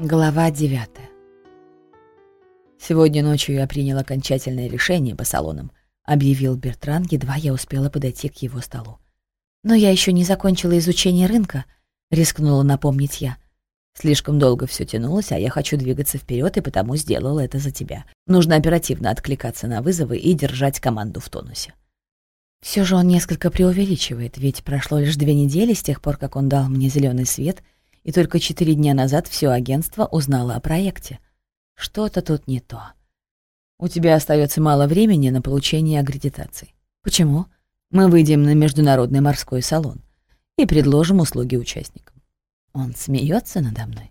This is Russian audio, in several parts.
Глава 9 «Сегодня ночью я принял окончательное решение по салонам», — объявил Бертран, едва я успела подойти к его столу. «Но я еще не закончила изучение рынка», — рискнула напомнить я. «Слишком долго все тянулось, а я хочу двигаться вперед, и потому сделала это за тебя. Нужно оперативно откликаться на вызовы и держать команду в тонусе». Все же он несколько преувеличивает, ведь прошло лишь две недели с тех пор, как он дал мне зеленый свет — и только четыре дня назад все агентство узнало о проекте. Что-то тут не то. У тебя остается мало времени на получение аккредитации. Почему? Мы выйдем на международный морской салон и предложим услуги участникам. Он смеется надо мной.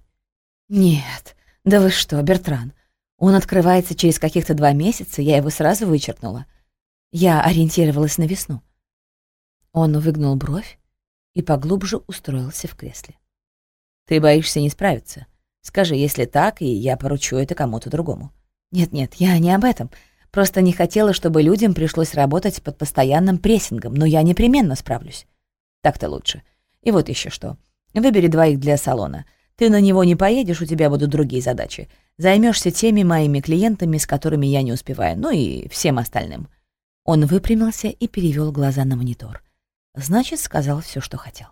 Нет, да вы что, Бертран? Он открывается через каких-то два месяца, я его сразу вычеркнула. Я ориентировалась на весну. Он выгнул бровь и поглубже устроился в кресле. Ты боишься не справиться. Скажи, если так, и я поручу это кому-то другому. Нет-нет, я не об этом. Просто не хотела, чтобы людям пришлось работать под постоянным прессингом, но я непременно справлюсь. Так-то лучше. И вот еще что. Выбери двоих для салона. Ты на него не поедешь, у тебя будут другие задачи. Займешься теми моими клиентами, с которыми я не успеваю, ну и всем остальным. Он выпрямился и перевел глаза на монитор. Значит, сказал все, что хотел.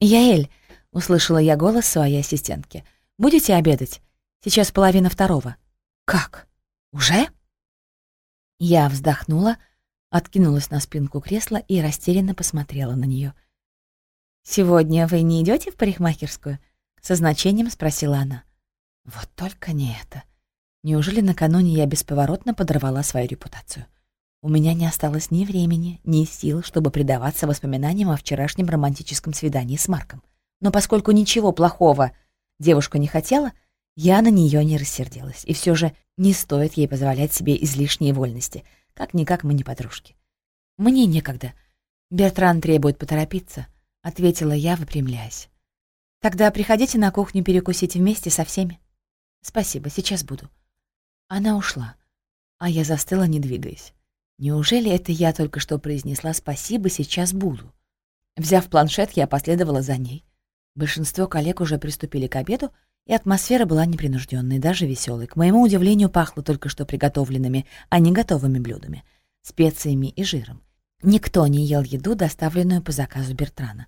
«Яэль, — услышала я голос своей ассистентки. «Будете обедать? Сейчас половина второго». «Как? Уже?» Я вздохнула, откинулась на спинку кресла и растерянно посмотрела на нее. «Сегодня вы не идете в парикмахерскую?» — со значением спросила она. «Вот только не это. Неужели накануне я бесповоротно подорвала свою репутацию?» У меня не осталось ни времени, ни сил, чтобы предаваться воспоминаниям о вчерашнем романтическом свидании с Марком. Но поскольку ничего плохого девушка не хотела, я на нее не рассердилась. И все же не стоит ей позволять себе излишней вольности. Как-никак мы не подружки. «Мне некогда. Бертран требует поторопиться», — ответила я, выпрямляясь. «Тогда приходите на кухню перекусить вместе со всеми». «Спасибо, сейчас буду». Она ушла, а я застыла, не двигаясь. Неужели это я только что произнесла «спасибо, сейчас буду»? Взяв планшет, я последовала за ней. Большинство коллег уже приступили к обеду, и атмосфера была непринужденной, даже веселой. К моему удивлению, пахло только что приготовленными, а не готовыми блюдами, специями и жиром. Никто не ел еду, доставленную по заказу Бертрана.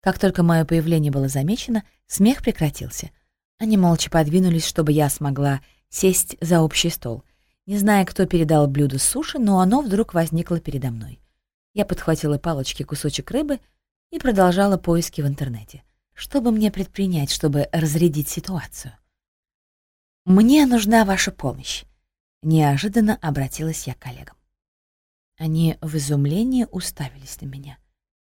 Как только мое появление было замечено, смех прекратился. Они молча подвинулись, чтобы я смогла сесть за общий стол. Не зная, кто передал блюдо суши, но оно вдруг возникло передо мной. Я подхватила палочки кусочек рыбы и продолжала поиски в интернете. Что бы мне предпринять, чтобы разрядить ситуацию? «Мне нужна ваша помощь», — неожиданно обратилась я к коллегам. Они в изумлении уставились на меня.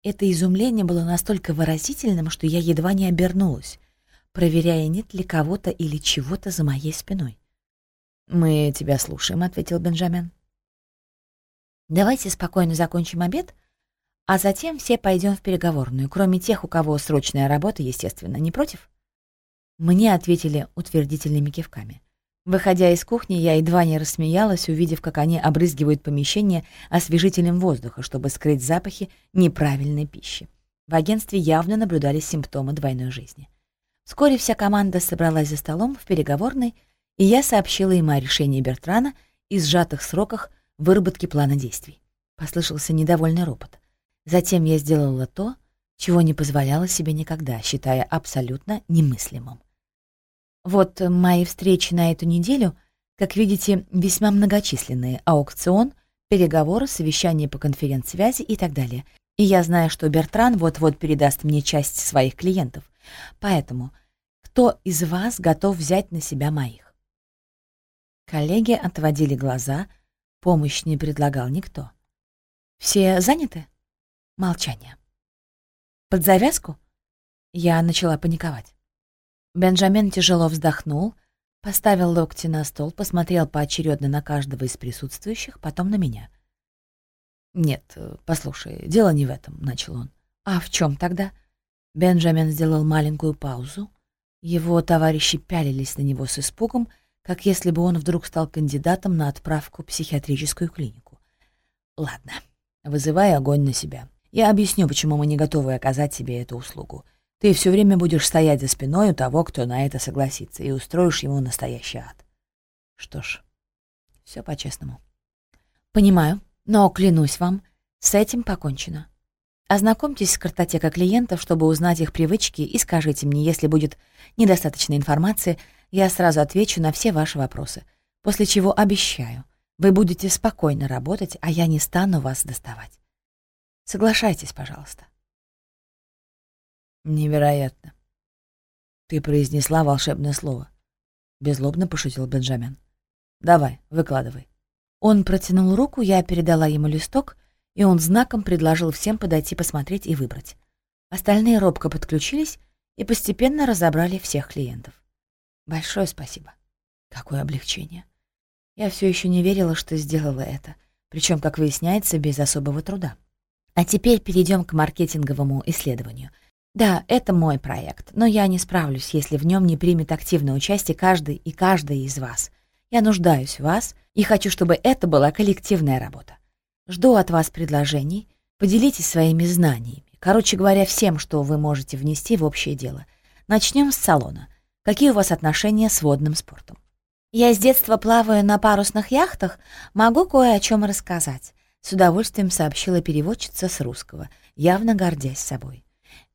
Это изумление было настолько выразительным, что я едва не обернулась, проверяя, нет ли кого-то или чего-то за моей спиной. «Мы тебя слушаем», — ответил Бенджамин. «Давайте спокойно закончим обед, а затем все пойдем в переговорную, кроме тех, у кого срочная работа, естественно, не против? Мне ответили утвердительными кивками. Выходя из кухни, я едва не рассмеялась, увидев, как они обрызгивают помещение освежителем воздуха, чтобы скрыть запахи неправильной пищи. В агентстве явно наблюдались симптомы двойной жизни. Вскоре вся команда собралась за столом в переговорной, и я сообщила им о решении Бертрана и сжатых сроках выработки плана действий. Послышался недовольный ропот. Затем я сделала то, чего не позволяла себе никогда, считая абсолютно немыслимым. Вот мои встречи на эту неделю, как видите, весьма многочисленные. Аукцион, переговоры, совещания по конференц-связи и так далее. И я знаю, что Бертран вот-вот передаст мне часть своих клиентов. Поэтому кто из вас готов взять на себя моих? Коллеги отводили глаза, помощь не предлагал никто. Все заняты? Молчание. Под завязку я начала паниковать. Бенджамин тяжело вздохнул, поставил локти на стол, посмотрел поочередно на каждого из присутствующих, потом на меня. «Нет, послушай, дело не в этом», — начал он. «А в чем тогда?» Бенджамин сделал маленькую паузу. Его товарищи пялились на него с испугом, как если бы он вдруг стал кандидатом на отправку в психиатрическую клинику. «Ладно, вызывай огонь на себя. Я объясню, почему мы не готовы оказать тебе эту услугу. Ты все время будешь стоять за спиной у того, кто на это согласится, и устроишь ему настоящий ад. Что ж, все по-честному. Понимаю, но клянусь вам, с этим покончено. Ознакомьтесь с картотекой клиентов, чтобы узнать их привычки, и скажите мне, если будет недостаточно информации, я сразу отвечу на все ваши вопросы, после чего обещаю, вы будете спокойно работать, а я не стану вас доставать. Соглашайтесь, пожалуйста. Невероятно. Ты произнесла волшебное слово. Безлобно пошутил Бенджамин. Давай, выкладывай. Он протянул руку, я передала ему листок, и он знаком предложил всем подойти посмотреть и выбрать. Остальные робко подключились и постепенно разобрали всех клиентов. Большое спасибо. Какое облегчение. Я все еще не верила, что сделала это, причем, как выясняется, без особого труда. А теперь перейдем к маркетинговому исследованию. Да, это мой проект, но я не справлюсь, если в нем не примет активное участие каждый и каждая из вас. Я нуждаюсь в вас и хочу, чтобы это была коллективная работа. Жду от вас предложений. Поделитесь своими знаниями. Короче говоря, всем, что вы можете внести в общее дело. Начнем с салона. Какие у вас отношения с водным спортом? Я с детства плаваю на парусных яхтах, могу кое о чем рассказать. С удовольствием сообщила переводчица с русского, явно гордясь собой.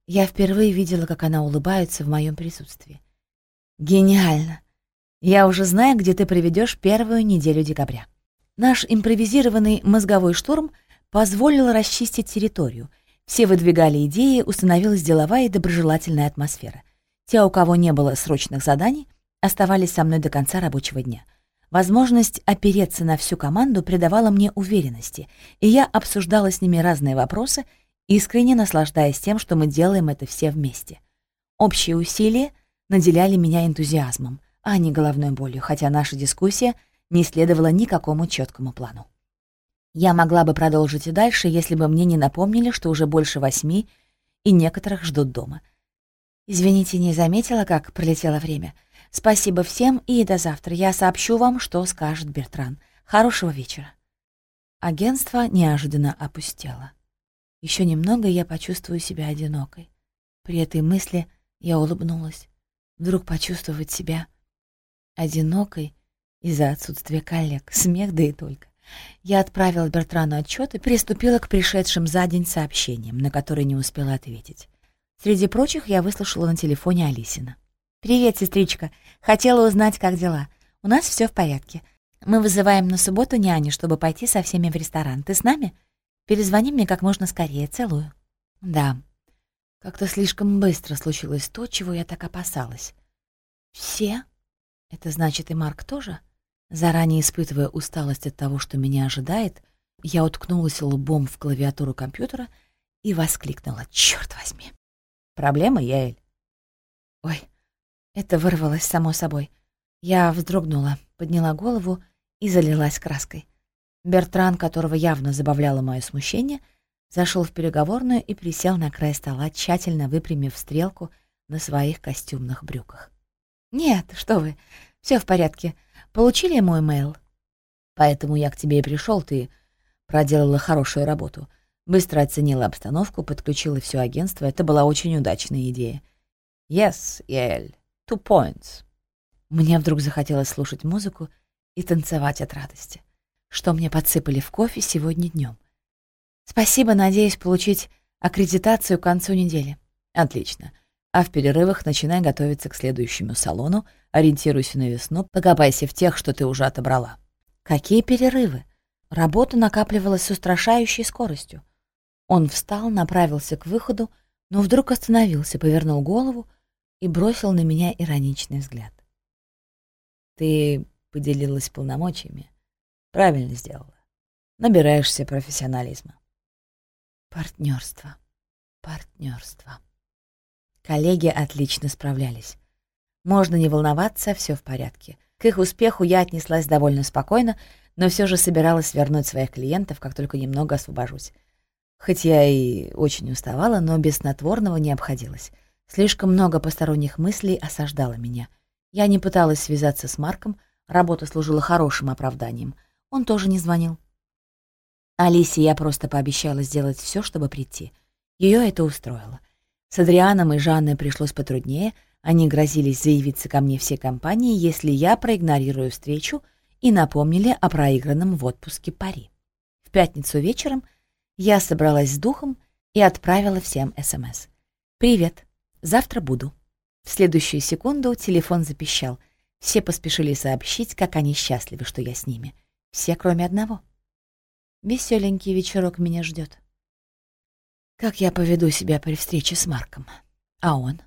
Я впервые видела, как она улыбается в моем присутствии. Гениально! Я уже знаю, где ты проведешь первую неделю декабря. Наш импровизированный мозговой штурм позволил расчистить территорию. Все выдвигали идеи, установилась деловая и доброжелательная атмосфера. Те, у кого не было срочных заданий, оставались со мной до конца рабочего дня. Возможность опереться на всю команду придавала мне уверенности, и я обсуждала с ними разные вопросы, искренне наслаждаясь тем, что мы делаем это все вместе. Общие усилия наделяли меня энтузиазмом, а не головной болью, хотя наша дискуссия — не следовало никакому четкому плану. Я могла бы продолжить и дальше, если бы мне не напомнили, что уже больше восьми, и некоторых ждут дома. Извините, не заметила, как пролетело время. Спасибо всем и до завтра. Я сообщу вам, что скажет Бертран. Хорошего вечера. Агентство неожиданно опустело. Еще немного, я почувствую себя одинокой. При этой мысли я улыбнулась. Вдруг почувствовать себя одинокой из-за отсутствия коллег, смех да и только. Я отправила Бертрану отчет и приступила к пришедшим за день сообщениям, на которые не успела ответить. Среди прочих я выслушала на телефоне Алисина. «Привет, сестричка. Хотела узнать, как дела. У нас все в порядке. Мы вызываем на субботу няни, чтобы пойти со всеми в ресторан. Ты с нами? Перезвони мне как можно скорее. Целую». «Да. Как-то слишком быстро случилось то, чего я так опасалась». «Все? Это значит, и Марк тоже?» Заранее испытывая усталость от того, что меня ожидает, я уткнулась лбом в клавиатуру компьютера и воскликнула «Чёрт возьми!» «Проблема, Яэль?» «Ой, это вырвалось само собой. Я вздрогнула, подняла голову и залилась краской. Бертран, которого явно забавляло мое смущение, зашел в переговорную и присел на край стола, тщательно выпрямив стрелку на своих костюмных брюках. «Нет, что вы, все в порядке. Получили мой мейл? Поэтому я к тебе и пришел. Ты проделала хорошую работу. Быстро оценила обстановку, подключила все агентство. Это была очень удачная идея. Yes, Яэль. Two points. Мне вдруг захотелось слушать музыку и танцевать от радости. Что мне подсыпали в кофе сегодня днем. Спасибо, надеюсь получить аккредитацию к концу недели. Отлично. А в перерывах начинай готовиться к следующему салону, ориентируйся на весну, покопайся в тех, что ты уже отобрала. Какие перерывы? Работа накапливалась с устрашающей скоростью. Он встал, направился к выходу, но вдруг остановился, повернул голову и бросил на меня ироничный взгляд. Ты поделилась полномочиями. Правильно сделала. Набираешься профессионализма. Партнерство. Партнерство. Коллеги отлично справлялись. Можно не волноваться, все в порядке. К их успеху я отнеслась довольно спокойно, но все же собиралась вернуть своих клиентов, как только немного освобожусь. Хоть я и очень уставала, но без снотворного не обходилась. Слишком много посторонних мыслей осаждало меня. Я не пыталась связаться с Марком, работа служила хорошим оправданием. Он тоже не звонил. Алисе я просто пообещала сделать все, чтобы прийти. Ее это устроило. С Адрианом и Жанной пришлось потруднее, они грозились заявиться ко мне всей компании, если я проигнорирую встречу, и напомнили о проигранном в отпуске пари. В пятницу вечером я собралась с духом и отправила всем СМС. «Привет, завтра буду». В следующую секунду телефон запищал. Все поспешили сообщить, как они счастливы, что я с ними. Все, кроме одного. Веселенький вечерок меня ждет. Как я поведу себя при встрече с Марком? А он?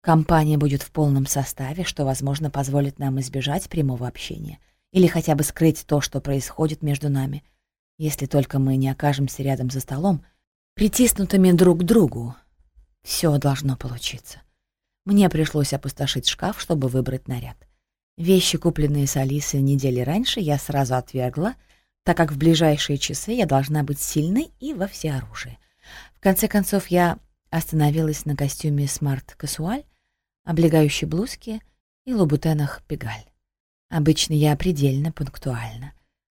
Компания будет в полном составе, что, возможно, позволит нам избежать прямого общения или хотя бы скрыть то, что происходит между нами, если только мы не окажемся рядом за столом, притиснутыми друг к другу. Все должно получиться. Мне пришлось опустошить шкаф, чтобы выбрать наряд. Вещи, купленные с Алисой недели раньше, я сразу отвергла, так как в ближайшие часы я должна быть сильной и во всеоружии. В конце концов, я остановилась на костюме Casual, облегающей блузке и лабутенах Пегаль. Обычно я предельно пунктуальна,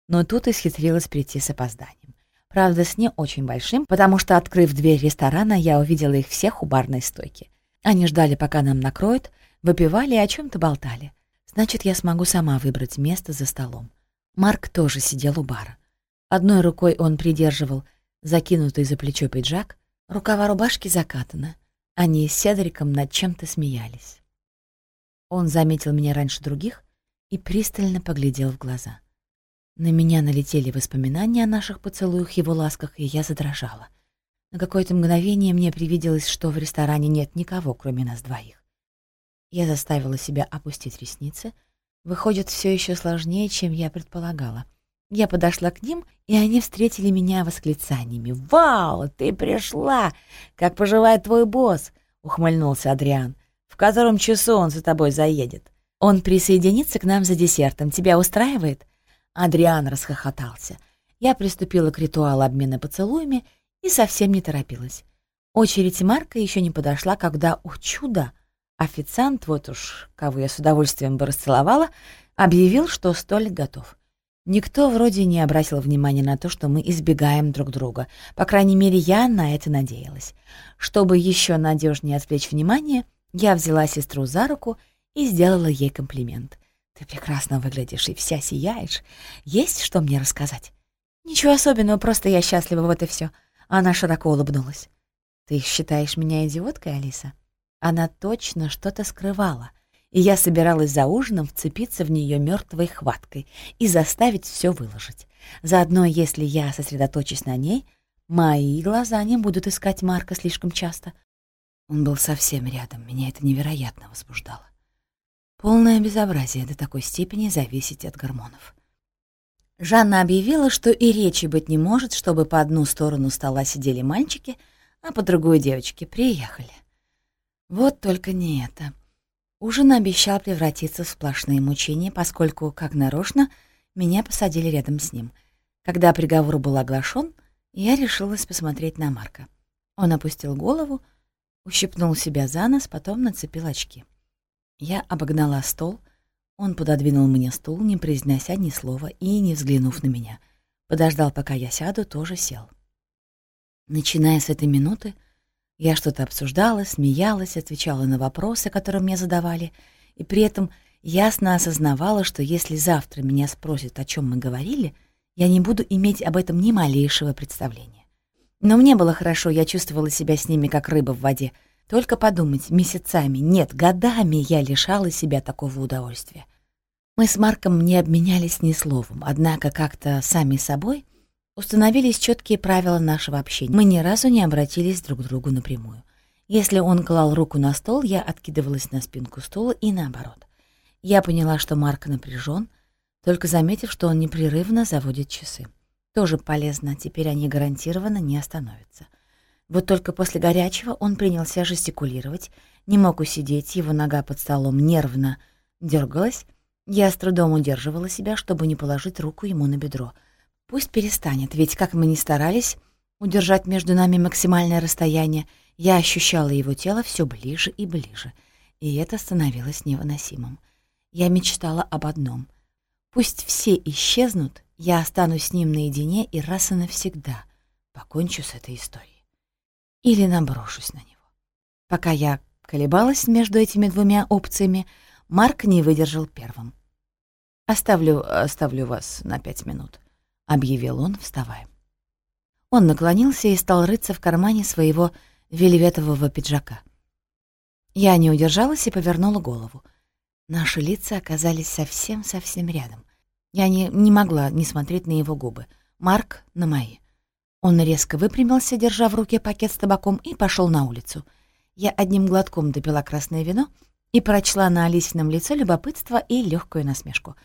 но тут исхитрилась прийти с опозданием. Правда, с не очень большим, потому что, открыв дверь ресторана, я увидела их всех у барной стойки. Они ждали, пока нам накроют, выпивали и о чем то болтали. Значит, я смогу сама выбрать место за столом. Марк тоже сидел у бара. Одной рукой он придерживал закинутый за плечо пиджак, рукава рубашки закатаны. Они с Седриком над чем-то смеялись. Он заметил меня раньше других и пристально поглядел в глаза. На меня налетели воспоминания о наших поцелуях, его ласках, и я задрожала. На какое-то мгновение мне привиделось, что в ресторане нет никого, кроме нас двоих. Я заставила себя опустить ресницы. Выходит, все еще сложнее, чем я предполагала. Я подошла к ним, и они встретили меня восклицаниями. «Вау, ты пришла! Как поживает твой босс?» — ухмыльнулся Адриан. «В котором часу он за тобой заедет?» «Он присоединится к нам за десертом. Тебя устраивает?» Адриан расхохотался. Я приступила к ритуалу обмена поцелуями и совсем не торопилась. Очередь Марка еще не подошла, когда, о чудо, официант, вот уж кого я с удовольствием бы расцеловала, объявил, что столик готов. Никто вроде не обратил внимания на то, что мы избегаем друг друга. По крайней мере, я на это надеялась. Чтобы еще надежнее отвлечь внимание, я взяла сестру за руку и сделала ей комплимент. «Ты прекрасно выглядишь и вся сияешь. Есть что мне рассказать?» «Ничего особенного, просто я счастлива, вот и все. Она широко улыбнулась. «Ты считаешь меня идиоткой, Алиса?» Она точно что-то скрывала — и я собиралась за ужином вцепиться в нее мертвой хваткой и заставить все выложить. Заодно, если я сосредоточусь на ней, мои глаза не будут искать Марка слишком часто. Он был совсем рядом, меня это невероятно возбуждало. Полное безобразие до такой степени зависеть от гормонов. Жанна объявила, что и речи быть не может, чтобы по одну сторону стола сидели мальчики, а по другую девочки приехали. Вот только не это. Ужин обещал превратиться в сплошные мучения, поскольку, как нарочно, меня посадили рядом с ним. Когда приговор был оглашен, я решилась посмотреть на Марка. Он опустил голову, ущипнул себя за нос, потом нацепил очки. Я обогнала стол, он пододвинул мне стул, не произнося ни слова и не взглянув на меня. Подождал, пока я сяду, тоже сел. Начиная с этой минуты, я что-то обсуждала, смеялась, отвечала на вопросы, которые мне задавали, и при этом ясно осознавала, что если завтра меня спросят, о чем мы говорили, я не буду иметь об этом ни малейшего представления. Но мне было хорошо, я чувствовала себя с ними как рыба в воде. Только подумать, месяцами, нет, годами я лишала себя такого удовольствия. Мы с Марком не обменялись ни словом, однако как-то сами собой Установились четкие правила нашего общения. Мы ни разу не обратились друг к другу напрямую. Если он клал руку на стол, я откидывалась на спинку стула и наоборот. Я поняла, что Марк напряжен, только заметив, что он непрерывно заводит часы. Тоже полезно, теперь они гарантированно не остановятся. Вот только после горячего он принялся жестикулировать, не мог усидеть, его нога под столом нервно дергалась. Я с трудом удерживала себя, чтобы не положить руку ему на бедро — Пусть перестанет, ведь как мы ни старались удержать между нами максимальное расстояние, я ощущала его тело все ближе и ближе, и это становилось невыносимым. Я мечтала об одном. Пусть все исчезнут, я останусь с ним наедине и раз и навсегда покончу с этой историей. Или наброшусь на него. Пока я колебалась между этими двумя опциями, Марк не выдержал первым. «Оставлю, оставлю вас на пять минут», — объявил он, вставая. Он наклонился и стал рыться в кармане своего вельветового пиджака. Я не удержалась и повернула голову. Наши лица оказались совсем-совсем рядом. Я не, не могла не смотреть на его губы. Марк — на мои. Он резко выпрямился, держа в руке пакет с табаком, и пошел на улицу. Я одним глотком допила красное вино и прочла на Алисином лице любопытство и легкую насмешку.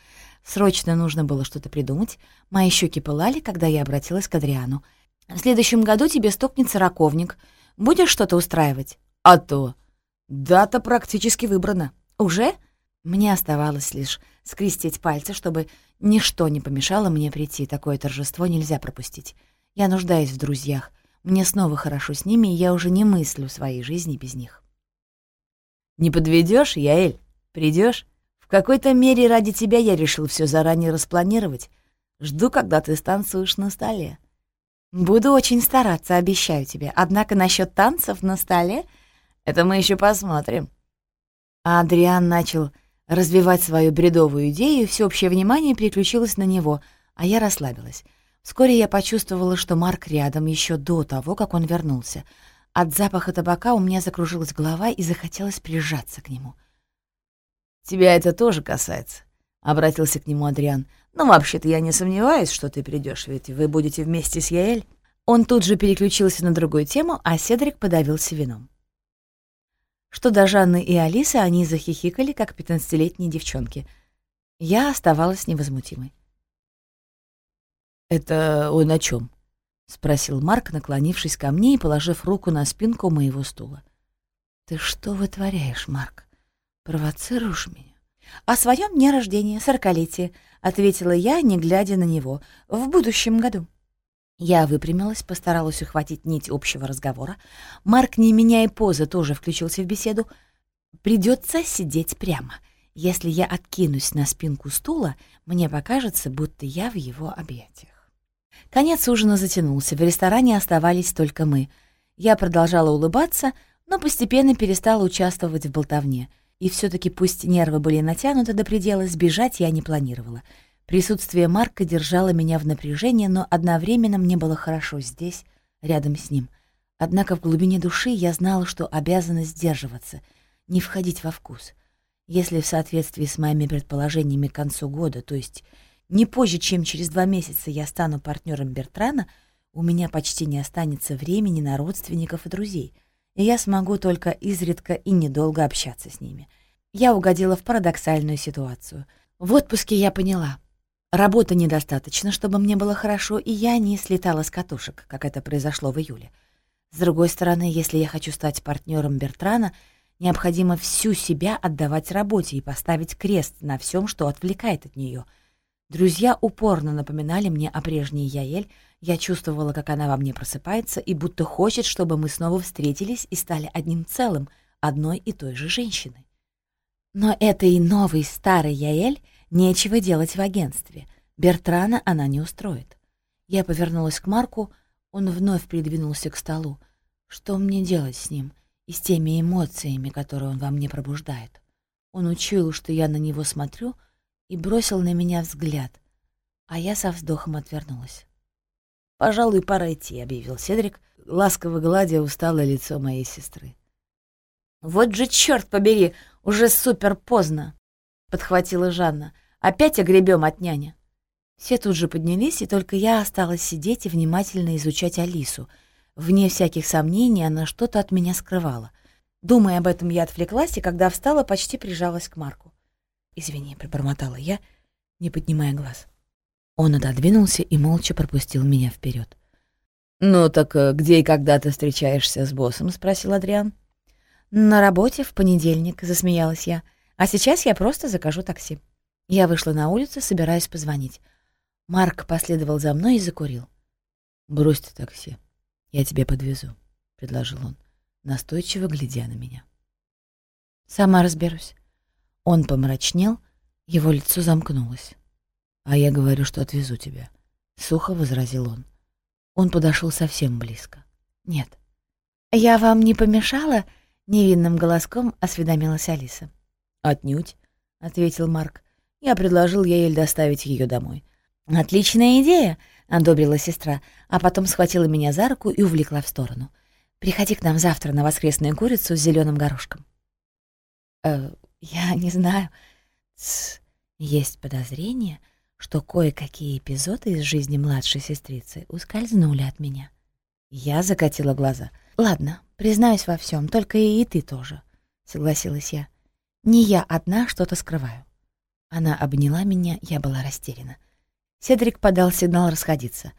Срочно нужно было что-то придумать. Мои щеки пылали, когда я обратилась к Адриану. «В следующем году тебе стукнется раковник. Будешь что-то устраивать?» «А то!» «Дата практически выбрана. Уже?» Мне оставалось лишь скрестить пальцы, чтобы ничто не помешало мне прийти. Такое торжество нельзя пропустить. Я нуждаюсь в друзьях. Мне снова хорошо с ними, и я уже не мыслю своей жизни без них. «Не подведешь, Яэль? Придешь? В какой-то мере ради тебя я решил все заранее распланировать. Жду, когда ты станцуешь на столе». «Буду очень стараться, обещаю тебе. Однако насчет танцев на столе это мы еще посмотрим». А Адриан начал развивать свою бредовую идею, всеобщее внимание переключилось на него, а я расслабилась. Вскоре я почувствовала, что Марк рядом еще до того, как он вернулся. От запаха табака у меня закружилась голова и захотелось прижаться к нему. «Тебя это тоже касается», — обратился к нему Адриан. «Ну, вообще-то я не сомневаюсь, что ты придешь, ведь вы будете вместе с Яэль». Он тут же переключился на другую тему, а Седрик подавился вином. Что до Жанны и Алисы, они захихикали, как пятнадцатилетние девчонки. Я оставалась невозмутимой. «Это он о чем? спросил Марк, наклонившись ко мне и положив руку на спинку моего стула. «Ты что вытворяешь, Марк? Провоцируешь меня?» «О своем дне рождения, сорокалетие», — ответила я, не глядя на него, — «в будущем году». Я выпрямилась, постаралась ухватить нить общего разговора. Марк, не меняя позы, тоже включился в беседу. Придется сидеть прямо. Если я откинусь на спинку стула, мне покажется, будто я в его объятиях. Конец ужина затянулся, в ресторане оставались только мы. Я продолжала улыбаться, но постепенно перестала участвовать в болтовне. И все таки пусть нервы были натянуты до предела, сбежать я не планировала — Присутствие Марка держало меня в напряжении, но одновременно мне было хорошо здесь, рядом с ним. Однако в глубине души я знала, что обязана сдерживаться, не входить во вкус. Если в соответствии с моими предположениями к концу года, то есть не позже, чем через два месяца я стану партнером Бертрана, у меня почти не останется времени на родственников и друзей, и я смогу только изредка и недолго общаться с ними. Я угодила в парадоксальную ситуацию. В отпуске я поняла — Работы недостаточно, чтобы мне было хорошо, и я не слетала с катушек, как это произошло в июле. С другой стороны, если я хочу стать партнером Бертрана, необходимо всю себя отдавать работе и поставить крест на всем, что отвлекает от нее. Друзья упорно напоминали мне о прежней Яэль, я чувствовала, как она во мне просыпается и будто хочет, чтобы мы снова встретились и стали одним целым, одной и той же женщиной. Но этой новой старой Яэль — Нечего делать в агентстве. Бертрана она не устроит. Я повернулась к Марку, он вновь придвинулся к столу. Что мне делать с ним и с теми эмоциями, которые он во мне пробуждает? Он учуял, что я на него смотрю, и бросил на меня взгляд, а я со вздохом отвернулась. «Пожалуй, пора идти», — объявил Седрик, ласково гладя усталое лицо моей сестры. «Вот же, черт побери, уже супер поздно!» — подхватила Жанна. «Опять огребем от няни». Все тут же поднялись, и только я осталась сидеть и внимательно изучать Алису. Вне всяких сомнений она что-то от меня скрывала. Думая об этом, я отвлеклась, и когда встала, почти прижалась к Марку. «Извини», — пробормотала я, не поднимая глаз. Он отодвинулся и молча пропустил меня вперед. «Ну так э, где и когда ты встречаешься с боссом?» — спросил Адриан. «На работе в понедельник», — засмеялась я. А сейчас я просто закажу такси. Я вышла на улицу, собираясь позвонить. Марк последовал за мной и закурил. «Брось ты такси, я тебе подвезу», — предложил он, настойчиво глядя на меня. «Сама разберусь». Он помрачнел, его лицо замкнулось. «А я говорю, что отвезу тебя», — сухо возразил он. Он подошел совсем близко. «Нет». «Я вам не помешала?» Невинным голоском осведомилась Алиса. «Отнюдь», — ответил Марк. «Я предложил Яэль доставить ее домой». «Отличная идея», — одобрила сестра, а потом схватила меня за руку и увлекла в сторону. «Приходи к нам завтра на воскресную курицу с зеленым горошком». «Э, я не знаю. Тс, есть подозрение, что кое-какие эпизоды из жизни младшей сестрицы ускользнули от меня». Я закатила глаза. «Ладно, признаюсь во всем, только и, и ты тоже», — согласилась я. «Не я одна что-то скрываю». Она обняла меня, я была растеряна. Седрик подал сигнал расходиться.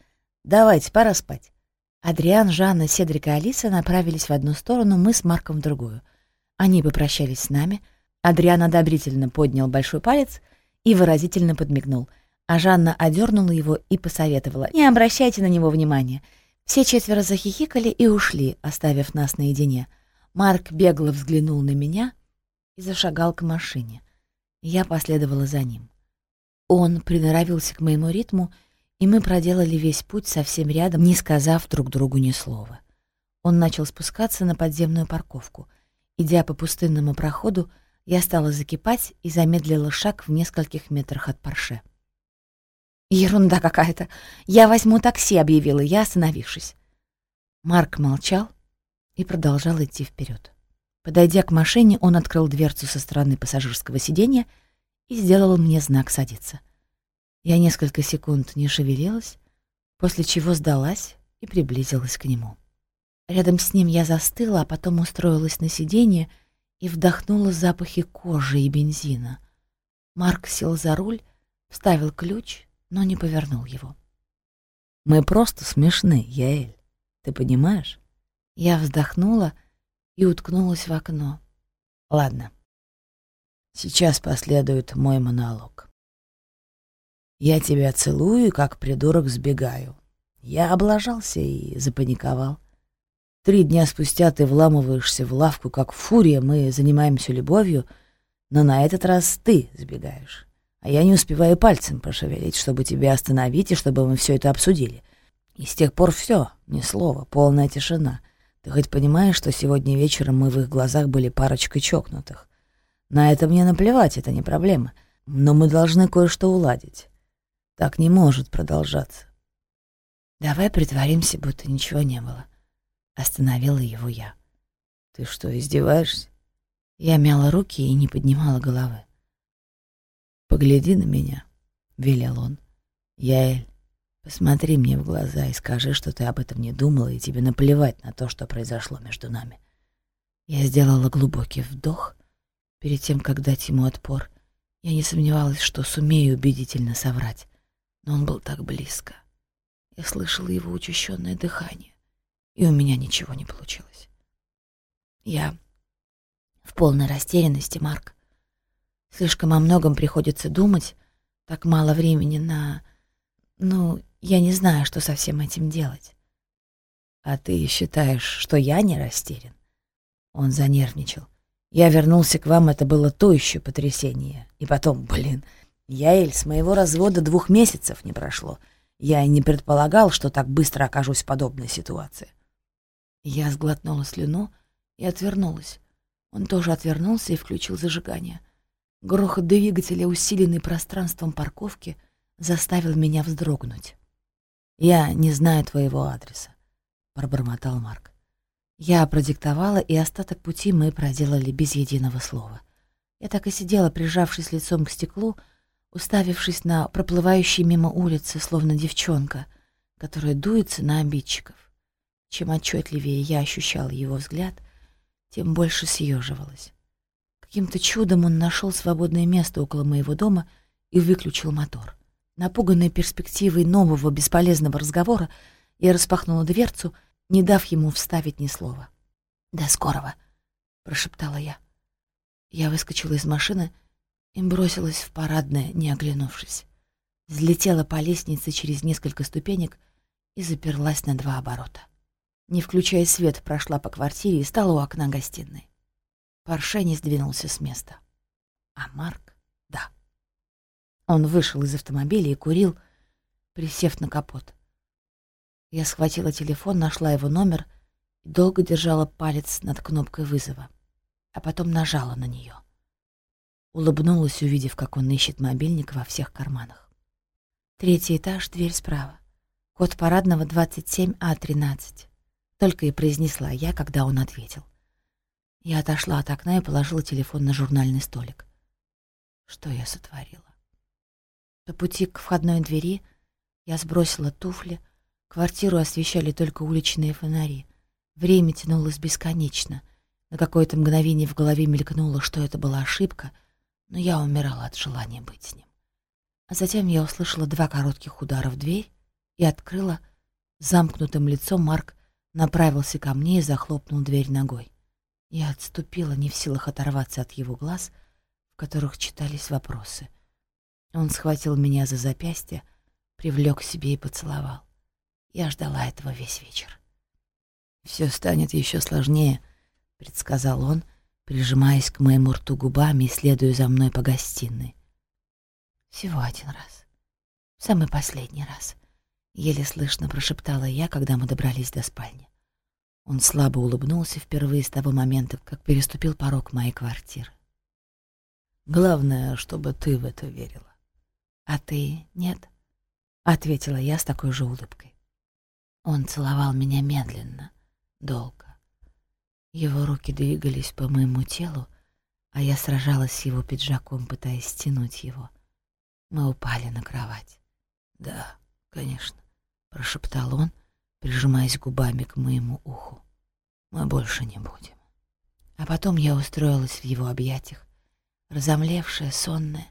«Давайте, пора спать». Адриан, Жанна, Седрик и Алиса направились в одну сторону, мы с Марком в другую. Они попрощались с нами. Адриан одобрительно поднял большой палец и выразительно подмигнул, а Жанна одернула его и посоветовала «Не обращайте на него внимания». Все четверо захихикали и ушли, оставив нас наедине. Марк бегло взглянул на меня и зашагал к машине. Я последовала за ним. Он приноровился к моему ритму, и мы проделали весь путь совсем рядом, не сказав друг другу ни слова. Он начал спускаться на подземную парковку. Идя по пустынному проходу, я стала закипать и замедлила шаг в нескольких метрах от Порше. «Ерунда какая-то! Я возьму такси», — объявила я, остановившись. Марк молчал и продолжал идти вперед. Подойдя к машине, он открыл дверцу со стороны пассажирского сиденья и сделал мне знак садиться. Я несколько секунд не шевелилась, после чего сдалась и приблизилась к нему. Рядом с ним я застыла, а потом устроилась на сиденье и вдохнула запахи кожи и бензина. Марк сел за руль, вставил ключ, но не повернул его. «Мы просто смешны, Яэль, ты понимаешь?» Я вздохнула и уткнулась в окно. «Ладно, Сейчас последует мой монолог. Я тебя целую и как придурок сбегаю. Я облажался и запаниковал. Три дня спустя ты вламываешься в лавку, как фурия, мы занимаемся любовью, но на этот раз ты сбегаешь. А я не успеваю пальцем пошевелить, чтобы тебя остановить и чтобы мы все это обсудили. И с тех пор все, ни слова, полная тишина. Ты хоть понимаешь, что сегодня вечером мы в их глазах были парочкой чокнутых? На это мне наплевать, это не проблема. Но мы должны кое-что уладить. Так не может продолжаться. Давай притворимся, будто ничего не было. Остановила его я. Ты что, издеваешься? Я мяла руки и не поднимала головы. «Погляди на меня», — велел он. «Яэль, посмотри мне в глаза и скажи, что ты об этом не думала, и тебе наплевать на то, что произошло между нами». Я сделала глубокий вдох Перед тем, как дать ему отпор, я не сомневалась, что сумею убедительно соврать. Но он был так близко. Я слышала его учащенное дыхание, и у меня ничего не получилось. Я в полной растерянности, Марк. Слишком о многом приходится думать, так мало времени на... Ну, я не знаю, что со всем этим делать. А ты считаешь, что я не растерян? Он занервничал. Я вернулся к вам, это было то еще потрясение. И потом, блин, Яэль, с моего развода двух месяцев не прошло. Я и не предполагал, что так быстро окажусь в подобной ситуации. Я сглотнула слюну и отвернулась. Он тоже отвернулся и включил зажигание. Грохот двигателя, усиленный пространством парковки, заставил меня вздрогнуть. «Я не знаю твоего адреса», — пробормотал Марк. Я продиктовала, и остаток пути мы проделали без единого слова. Я так и сидела, прижавшись лицом к стеклу, уставившись на проплывающие мимо улицы, словно девчонка, которая дуется на обидчиков. Чем отчетливее я ощущала его взгляд, тем больше съеживалась. Каким-то чудом он нашел свободное место около моего дома и выключил мотор. Напуганная перспективой нового бесполезного разговора, я распахнула дверцу — не дав ему вставить ни слова. «До скорого», — прошептала я. Я выскочила из машины и бросилась в парадное, не оглянувшись. Взлетела по лестнице через несколько ступенек и заперлась на два оборота. Не включая свет, прошла по квартире и стала у окна гостиной. Порше не сдвинулся с места. А Марк — да. Он вышел из автомобиля и курил, присев на капот. Я схватила телефон, нашла его номер и долго держала палец над кнопкой вызова. а потом нажала на нее. Улыбнулась, увидев, как он ищет мобильник во всех карманах. Третий этаж, дверь справа. Код парадного 27А13. Только и произнесла я, когда он ответил. Я отошла от окна и положила телефон на журнальный столик. Что я сотворила? По пути к входной двери я сбросила туфли, квартиру освещали только уличные фонари. Время тянулось бесконечно. На какое-то мгновение в голове мелькнуло, что это была ошибка, но я умирала от желания быть с ним. А затем я услышала два коротких удара в дверь и открыла. Замкнутым лицом Марк направился ко мне и захлопнул дверь ногой. Я отступила, не в силах оторваться от его глаз, в которых читались вопросы. Он схватил меня за запястье, привлек к себе и поцеловал. Я ждала этого весь вечер. Все станет еще сложнее, предсказал он, прижимаясь к моему рту губами и следуя за мной по гостиной. Всего один раз. Самый последний раз. Еле слышно прошептала я, когда мы добрались до спальни. Он слабо улыбнулся впервые с того момента, как переступил порог моей квартиры. Главное, чтобы ты в это верила. А ты нет? Ответила я с такой же улыбкой. Он целовал меня медленно, долго. Его руки двигались по моему телу, а я сражалась с его пиджаком, пытаясь стянуть его. Мы упали на кровать. «Да, конечно», — прошептал он, прижимаясь губами к моему уху. «Мы больше не будем». А потом я устроилась в его объятиях, разомлевшая, сонная,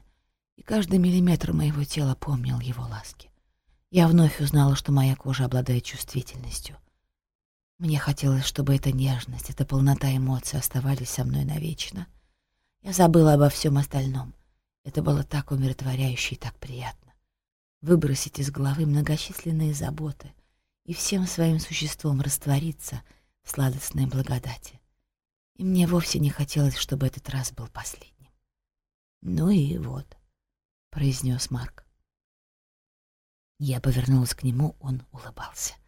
и каждый миллиметр моего тела помнил его ласки. Я вновь узнала, что моя кожа обладает чувствительностью — мне хотелось, чтобы эта нежность, эта полнота эмоций оставались со мной навечно. Я забыла обо всем остальном. Это было так умиротворяюще и так приятно. Выбросить из головы многочисленные заботы и всем своим существом раствориться в сладостной благодати. И мне вовсе не хотелось, чтобы этот раз был последним. «Ну и вот», — произнес Марк. Я повернулась к нему, он улыбался. —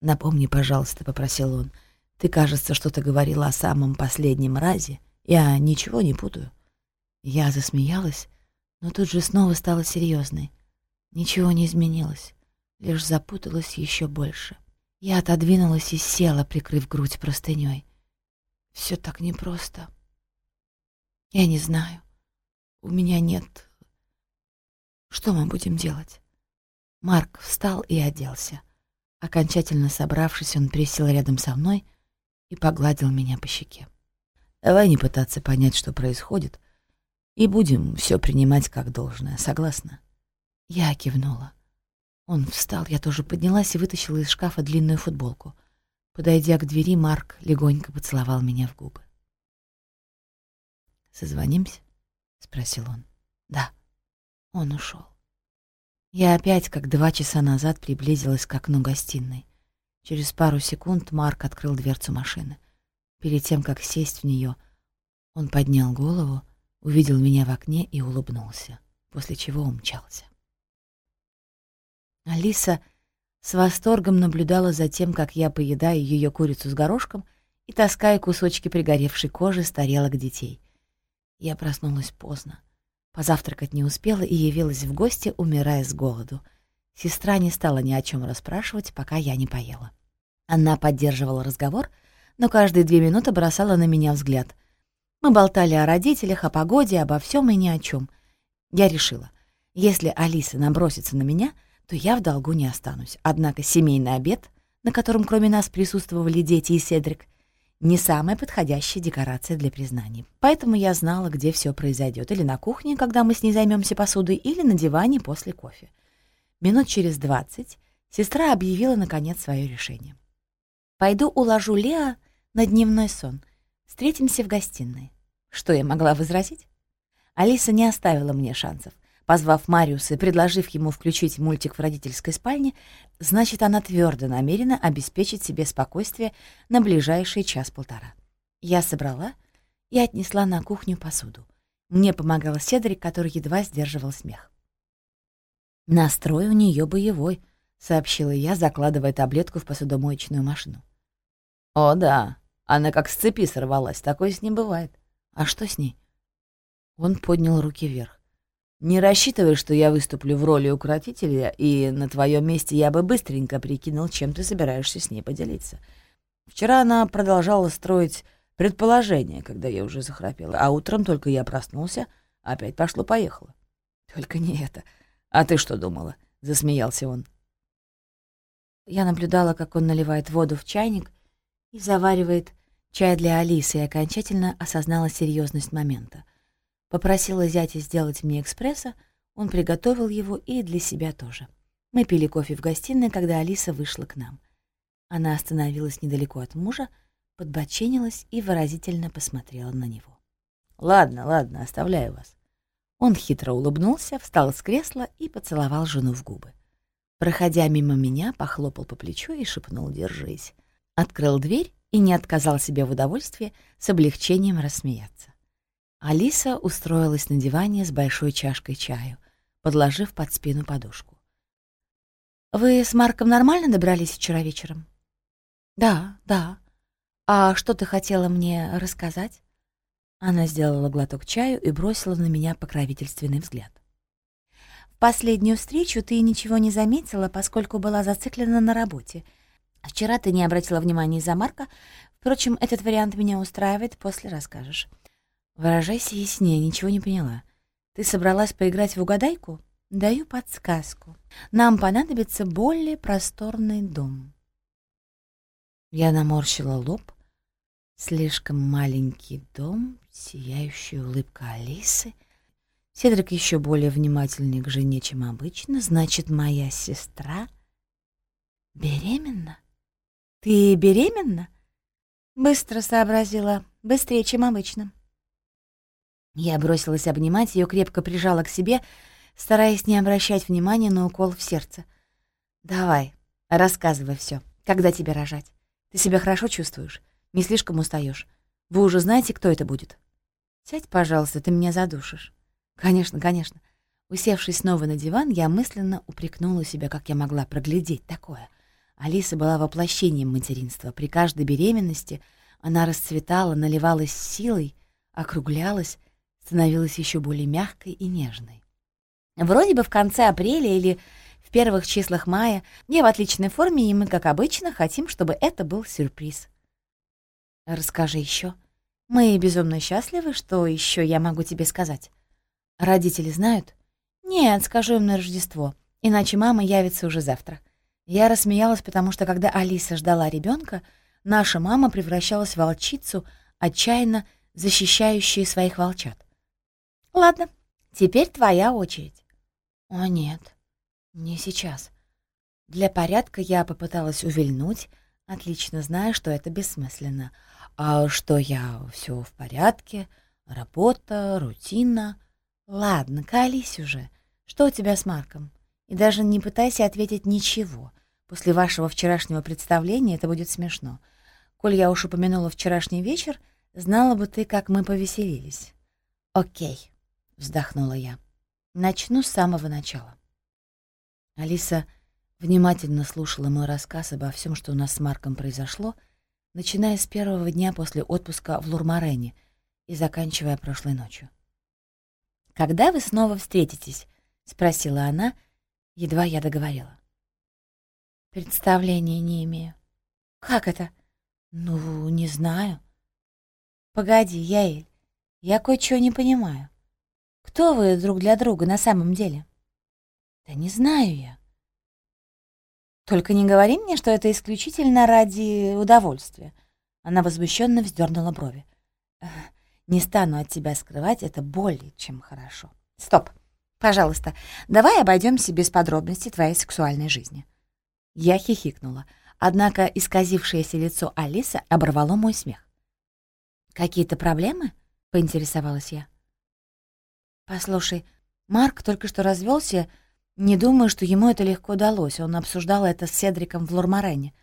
«Напомни, пожалуйста», — попросил он. «Ты, кажется, что-то говорила о самом последнем разе. Я ничего не путаю». Я засмеялась, но тут же снова стала серьезной. Ничего не изменилось, лишь запуталась еще больше. Я отодвинулась и села, прикрыв грудь простыней. Все так непросто. Я не знаю. У меня нет... Что мы будем делать? Марк встал и оделся. Окончательно собравшись, он присел рядом со мной и погладил меня по щеке. «Давай не пытаться понять, что происходит, и будем все принимать как должное, согласна?» Я кивнула. Он встал, я тоже поднялась и вытащила из шкафа длинную футболку. Подойдя к двери, Марк легонько поцеловал меня в губы. «Созвонимся?» — спросил он. «Да». Он ушел. Я опять, как два часа назад, приблизилась к окну гостиной. Через пару секунд Марк открыл дверцу машины. Перед тем, как сесть в нее, он поднял голову, увидел меня в окне и улыбнулся, после чего умчался. Алиса с восторгом наблюдала за тем, как я поедаю ее курицу с горошком и таскаю кусочки пригоревшей кожи с тарелок детей. Я проснулась поздно. Позавтракать не успела и явилась в гости, умирая с голоду. Сестра не стала ни о чем расспрашивать, пока я не поела. Она поддерживала разговор, но каждые две минуты бросала на меня взгляд. Мы болтали о родителях, о погоде, обо всем и ни о чем. Я решила, если Алиса набросится на меня, то я в долгу не останусь. Однако семейный обед, на котором кроме нас присутствовали дети и Седрик, не самая подходящая декорация для признаний. Поэтому я знала, где все произойдет. Или на кухне, когда мы с ней займемся посудой, или на диване после кофе. Минут через двадцать сестра объявила, наконец, свое решение. «Пойду уложу Леа на дневной сон. Встретимся в гостиной». Что я могла возразить? Алиса не оставила мне шансов. Позвав Мариуса и предложив ему включить мультик в родительской спальне, значит, она твердо намерена обеспечить себе спокойствие на ближайший час-полтора. Я собрала и отнесла на кухню посуду. Мне помогал Седрик, который едва сдерживал смех. «Настрой у нее боевой», — сообщила я, закладывая таблетку в посудомоечную машину. «О да, Она как с цепи сорвалась, такое с ней бывает. А что с ней? Он поднял руки вверх. Не рассчитывай, что я выступлю в роли укротителя, и на твоем месте я бы быстренько прикинул, чем ты собираешься с ней поделиться. Вчера она продолжала строить предположения, когда я уже захрапела, а утром только я проснулся, опять пошло-поехало. Только не это. А ты что думала? Засмеялся он. Я наблюдала, как он наливает воду в чайник и заваривает чай для Алисы и окончательно осознала серьезность момента. Попросила зятя сделать мне экспресса, он приготовил его и для себя тоже. Мы пили кофе в гостиной, когда Алиса вышла к нам. Она остановилась недалеко от мужа, подбоченилась и выразительно посмотрела на него. «Ладно, ладно, оставляю вас». Он хитро улыбнулся, встал с кресла и поцеловал жену в губы. Проходя мимо меня, похлопал по плечу и шепнул «Держись». Открыл дверь и не отказал себе в удовольствии с облегчением рассмеяться. Алиса устроилась на диване с большой чашкой чаю, подложив под спину подушку. «Вы с Марком нормально добрались вчера вечером?» «Да, да. А что ты хотела мне рассказать?» Она сделала глоток чаю и бросила на меня покровительственный взгляд. «В последнюю встречу ты ничего не заметила, поскольку была зациклена на работе. Вчера ты не обратила внимания из-за Марка. Впрочем, этот вариант меня устраивает, после расскажешь. Выражайся яснее, ничего не поняла. Ты собралась поиграть в угадайку? Даю подсказку. Нам понадобится более просторный дом. Я наморщила лоб. Слишком маленький дом, сияющая улыбка Алисы. Седрик еще более внимательный к жене, чем обычно. Значит, моя сестра беременна? Ты беременна? Быстро сообразила, быстрее, чем обычно. Я бросилась обнимать ее, крепко прижала к себе, стараясь не обращать внимания на укол в сердце. «Давай, рассказывай все. Когда тебе рожать? Ты себя хорошо чувствуешь? Не слишком устаешь? Вы уже знаете, кто это будет?» «Сядь, пожалуйста, ты меня задушишь». «Конечно, конечно». Усевшись снова на диван, я мысленно упрекнула себя, как я могла проглядеть такое. Алиса была воплощением материнства. При каждой беременности она расцветала, наливалась силой, округлялась, становилась еще более мягкой и нежной. Вроде бы в конце апреля или в первых числах мая я в отличной форме, и мы, как обычно, хотим, чтобы это был сюрприз. Расскажи еще. Мы безумно счастливы, что еще я могу тебе сказать. Родители знают? Нет, скажу им на Рождество, иначе мама явится уже завтра. Я рассмеялась, потому что когда Алиса ждала ребенка, наша мама превращалась в волчицу, отчаянно защищающую своих волчат. Ладно, теперь твоя очередь. О, нет, не сейчас. Для порядка я попыталась увильнуть, отлично зная, что это бессмысленно. А что я все в порядке, работа, рутина. Ладно, колись уже. Что у тебя с Марком? И даже не пытайся ответить ничего. После вашего вчерашнего представления это будет смешно. Коль я уж упомянула вчерашний вечер, знала бы ты, как мы повеселились. Окей вздохнула я. Начну с самого начала. Алиса внимательно слушала мой рассказ обо всем, что у нас с Марком произошло, начиная с первого дня после отпуска в Лурмарене и заканчивая прошлой ночью. «Когда вы снова встретитесь?» — спросила она, едва я договорила. «Представления не имею». «Как это?» «Ну, не знаю». «Погоди, Яэль, я кое-чего не понимаю. Кто вы друг для друга на самом деле? Да не знаю я. Только не говори мне, что это исключительно ради удовольствия. Она возмущенно вздернула брови. Не стану от тебя скрывать, это более чем хорошо. Стоп. Пожалуйста, давай обойдемся без подробностей твоей сексуальной жизни. Я хихикнула, однако исказившееся лицо Алисы оборвало мой смех. «Какие-то проблемы?» — поинтересовалась я. «Послушай, Марк только что развелся. Не думаю, что ему это легко удалось. Он обсуждал это с Седриком в Лурмарене.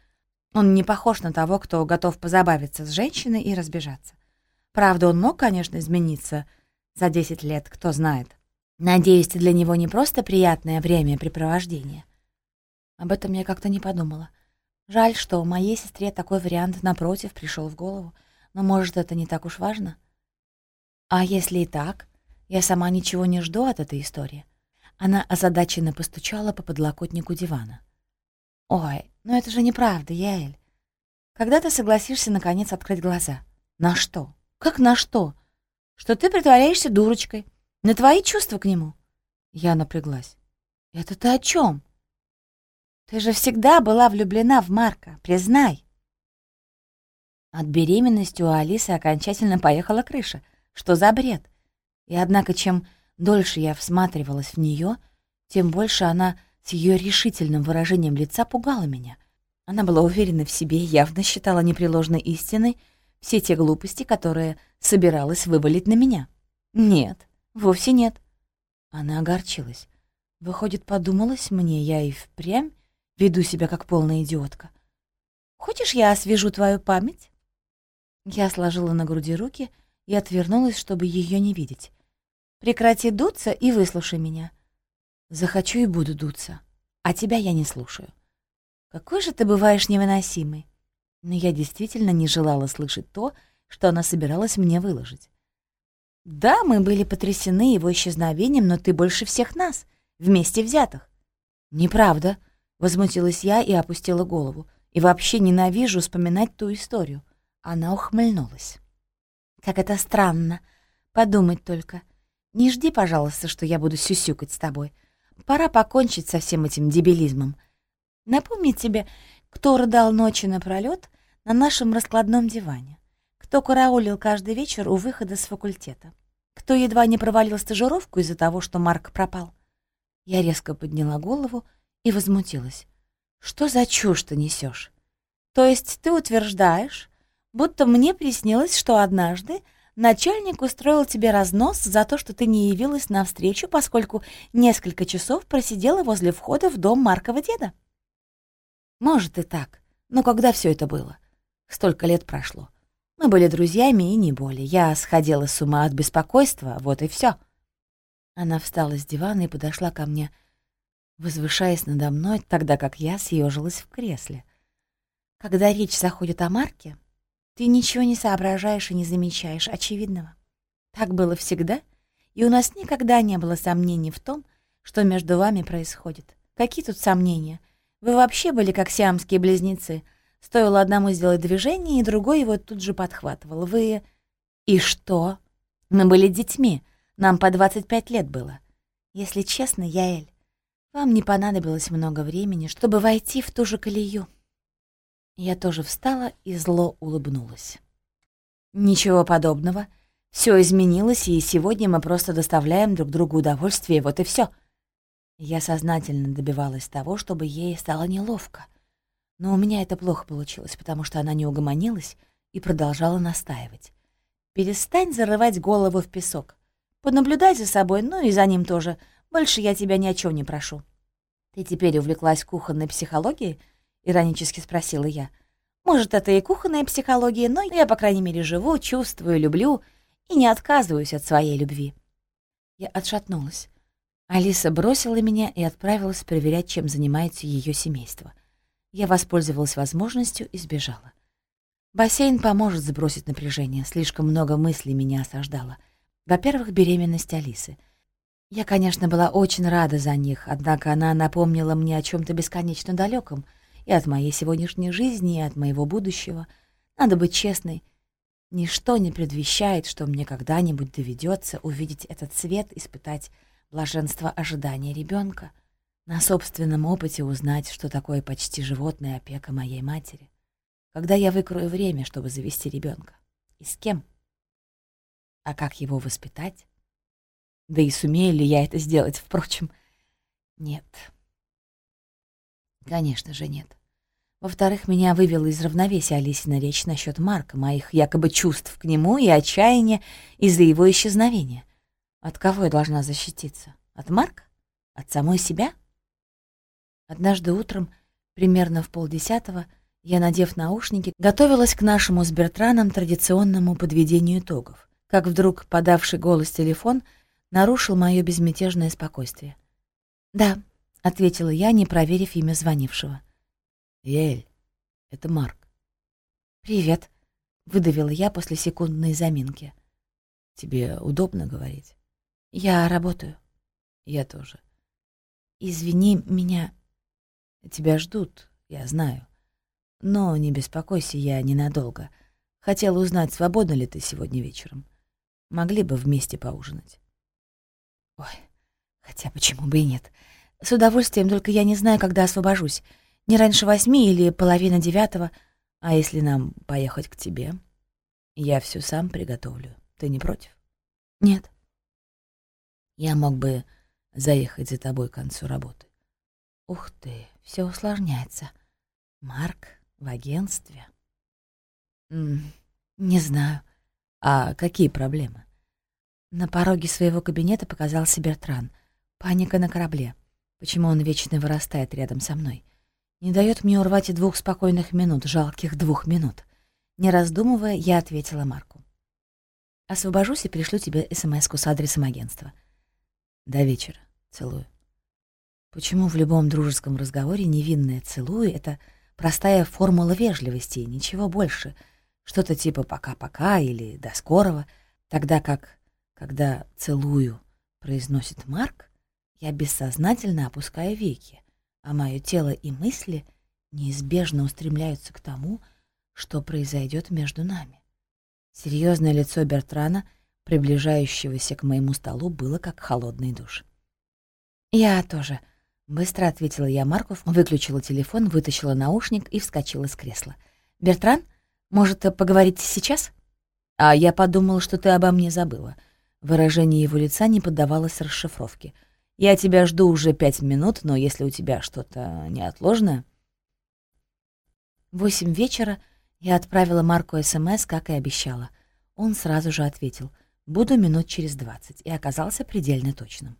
Он не похож на того, кто готов позабавиться с женщиной и разбежаться. Правда, он мог, конечно, измениться за 10 лет, кто знает. Надеюсь, для него не просто приятное времяпрепровождение. Об этом я как-то не подумала. Жаль, что моей сестре такой вариант напротив пришел в голову — Но, может, это не так уж важно? А если и так, я сама ничего не жду от этой истории. Она озадаченно постучала по подлокотнику дивана. «Ой, ну это же неправда, Яэль. Когда ты согласишься, наконец, открыть глаза? На что? Как на что? Что ты притворяешься дурочкой. На твои чувства к нему?» Я напряглась. «Это ты о чем? Ты же всегда была влюблена в Марка, признай!» От беременности у Алисы окончательно поехала крыша. Что за бред? И однако, чем дольше я всматривалась в нее, тем больше она с ее решительным выражением лица пугала меня. Она была уверена в себе, явно считала непреложной истиной все те глупости, которые собиралась вывалить на меня. Нет, вовсе нет. Она огорчилась. Выходит, подумалось мне, я и впрямь веду себя как полная идиотка. Хочешь, я освежу твою память? Я сложила на груди руки и отвернулась, чтобы ее не видеть. Прекрати дуться и выслушай меня. Захочу и буду дуться, а тебя я не слушаю. Какой же ты бываешь невыносимый. Но я действительно не желала слышать то, что она собиралась мне выложить. Да, мы были потрясены его исчезновением, но ты больше всех нас, вместе взятых. Неправда, возмутилась я и опустила голову. И вообще ненавижу вспоминать ту историю. Она ухмыльнулась. Как это странно. Подумать только. Не жди, пожалуйста, что я буду сюсюкать с тобой. Пора покончить со всем этим дебилизмом. Напомни тебе, кто рыдал ночи напролёт на нашем раскладном диване, кто караулил каждый вечер у выхода с факультета, кто едва не провалил стажировку из-за того, что Марк пропал. Я резко подняла голову и возмутилась. «Что за чушь ты несешь? То есть ты утверждаешь, будто мне приснилось, что однажды Начальник устроил тебе разнос за то, что ты не явилась на встречу, поскольку несколько часов просидела возле входа в дом Маркова деда. Может и так, но когда все это было? Столько лет прошло. Мы были друзьями и не более. Я сходила с ума от беспокойства, вот и все. Она встала с дивана и подошла ко мне, возвышаясь надо мной, тогда как я съежилась в кресле. Когда речь заходит о Марке, ты ничего не соображаешь и не замечаешь очевидного. Так было всегда, и у нас никогда не было сомнений в том, что между вами происходит. Какие тут сомнения? Вы вообще были как сиамские близнецы. Стоило одному сделать движение, и другой его тут же подхватывал. Вы... И что? Мы были детьми. Нам по 25 лет было. Если честно, Яэль, вам не понадобилось много времени, чтобы войти в ту же колею. Я тоже встала и зло улыбнулась. «Ничего подобного. Все изменилось, и сегодня мы просто доставляем друг другу удовольствие, вот и все. Я сознательно добивалась того, чтобы ей стало неловко. Но у меня это плохо получилось, потому что она не угомонилась и продолжала настаивать. «Перестань зарывать голову в песок. Понаблюдай за собой, ну и за ним тоже. Больше я тебя ни о чем не прошу. Ты теперь увлеклась кухонной психологией?» Иронически спросила я. Может, это и кухонная психология, но я, по крайней мере, живу, чувствую, люблю и не отказываюсь от своей любви. Я отшатнулась. Алиса бросила меня и отправилась проверять, чем занимается ее семейство. Я воспользовалась возможностью и сбежала. Бассейн поможет сбросить напряжение, слишком много мыслей меня осаждало. Во-первых, беременность Алисы. Я, конечно, была очень рада за них, однако она напомнила мне о чем то бесконечно далеком — и от моей сегодняшней жизни, и от моего будущего. Надо быть честной. Ничто не предвещает, что мне когда-нибудь доведется увидеть этот свет, испытать блаженство ожидания ребенка, на собственном опыте узнать, что такое почти животная опека моей матери. Когда я выкрою время, чтобы завести ребенка? И с кем? А как его воспитать? Да и сумею ли я это сделать, впрочем? Нет. Конечно же, нет. Во-вторых, меня вывела из равновесия Алисина речь насчет Марка, моих якобы чувств к нему и отчаяния из-за его исчезновения. От кого я должна защититься? От Марка? От самой себя? Однажды утром, примерно в полдесятого, я, надев наушники, готовилась к нашему с Бертраном традиционному подведению итогов, как вдруг подавший голос телефон нарушил мое безмятежное спокойствие. «Да», — ответила я, не проверив имя звонившего. «Яэль, это Марк». «Привет». выдавила я после секундной заминки. Тебе удобно говорить? Я работаю. Я тоже. Извини меня. Тебя ждут, я знаю. Но не беспокойся, я ненадолго. Хотела узнать, свободна ли ты сегодня вечером. Могли бы вместе поужинать. Ой, хотя почему бы и нет. С удовольствием, только я не знаю, когда освобожусь. Не раньше восьми или половина девятого. А если нам поехать к тебе? Я все сам приготовлю. Ты не против? Нет. Я мог бы заехать за тобой к концу работы. Ух ты, все усложняется. Марк в агентстве. М не знаю. А какие проблемы? На пороге своего кабинета показался Бертран. Паника на корабле. Почему он вечно вырастает рядом со мной? Не дает мне урвать и двух спокойных минут, жалких двух минут. Не раздумывая, я ответила Марку. «Освобожусь и пришлю тебе смс с адресом агентства». «До вечера. Целую». Почему в любом дружеском разговоре невинное «целую» — это простая формула вежливости, ничего больше, что-то типа «пока-пока» или «до скорого», тогда как, когда «целую» произносит Марк, я бессознательно опускаю веки, а мое тело и мысли неизбежно устремляются к тому, что произойдет между нами. Серьезное лицо Бертрана, приближающегося к моему столу, было как холодный душ. «Я тоже», — быстро ответила я Марков, выключила телефон, вытащила наушник и вскочила с кресла. «Бертран, может, поговорить сейчас?» «А я подумал, что ты обо мне забыла». Выражение его лица не поддавалось расшифровке. «Я тебя жду уже пять минут, но если у тебя что-то неотложное...» Восемь вечера я отправила Марку СМС, как и обещала. Он сразу же ответил «Буду минут через двадцать» и оказался предельно точным.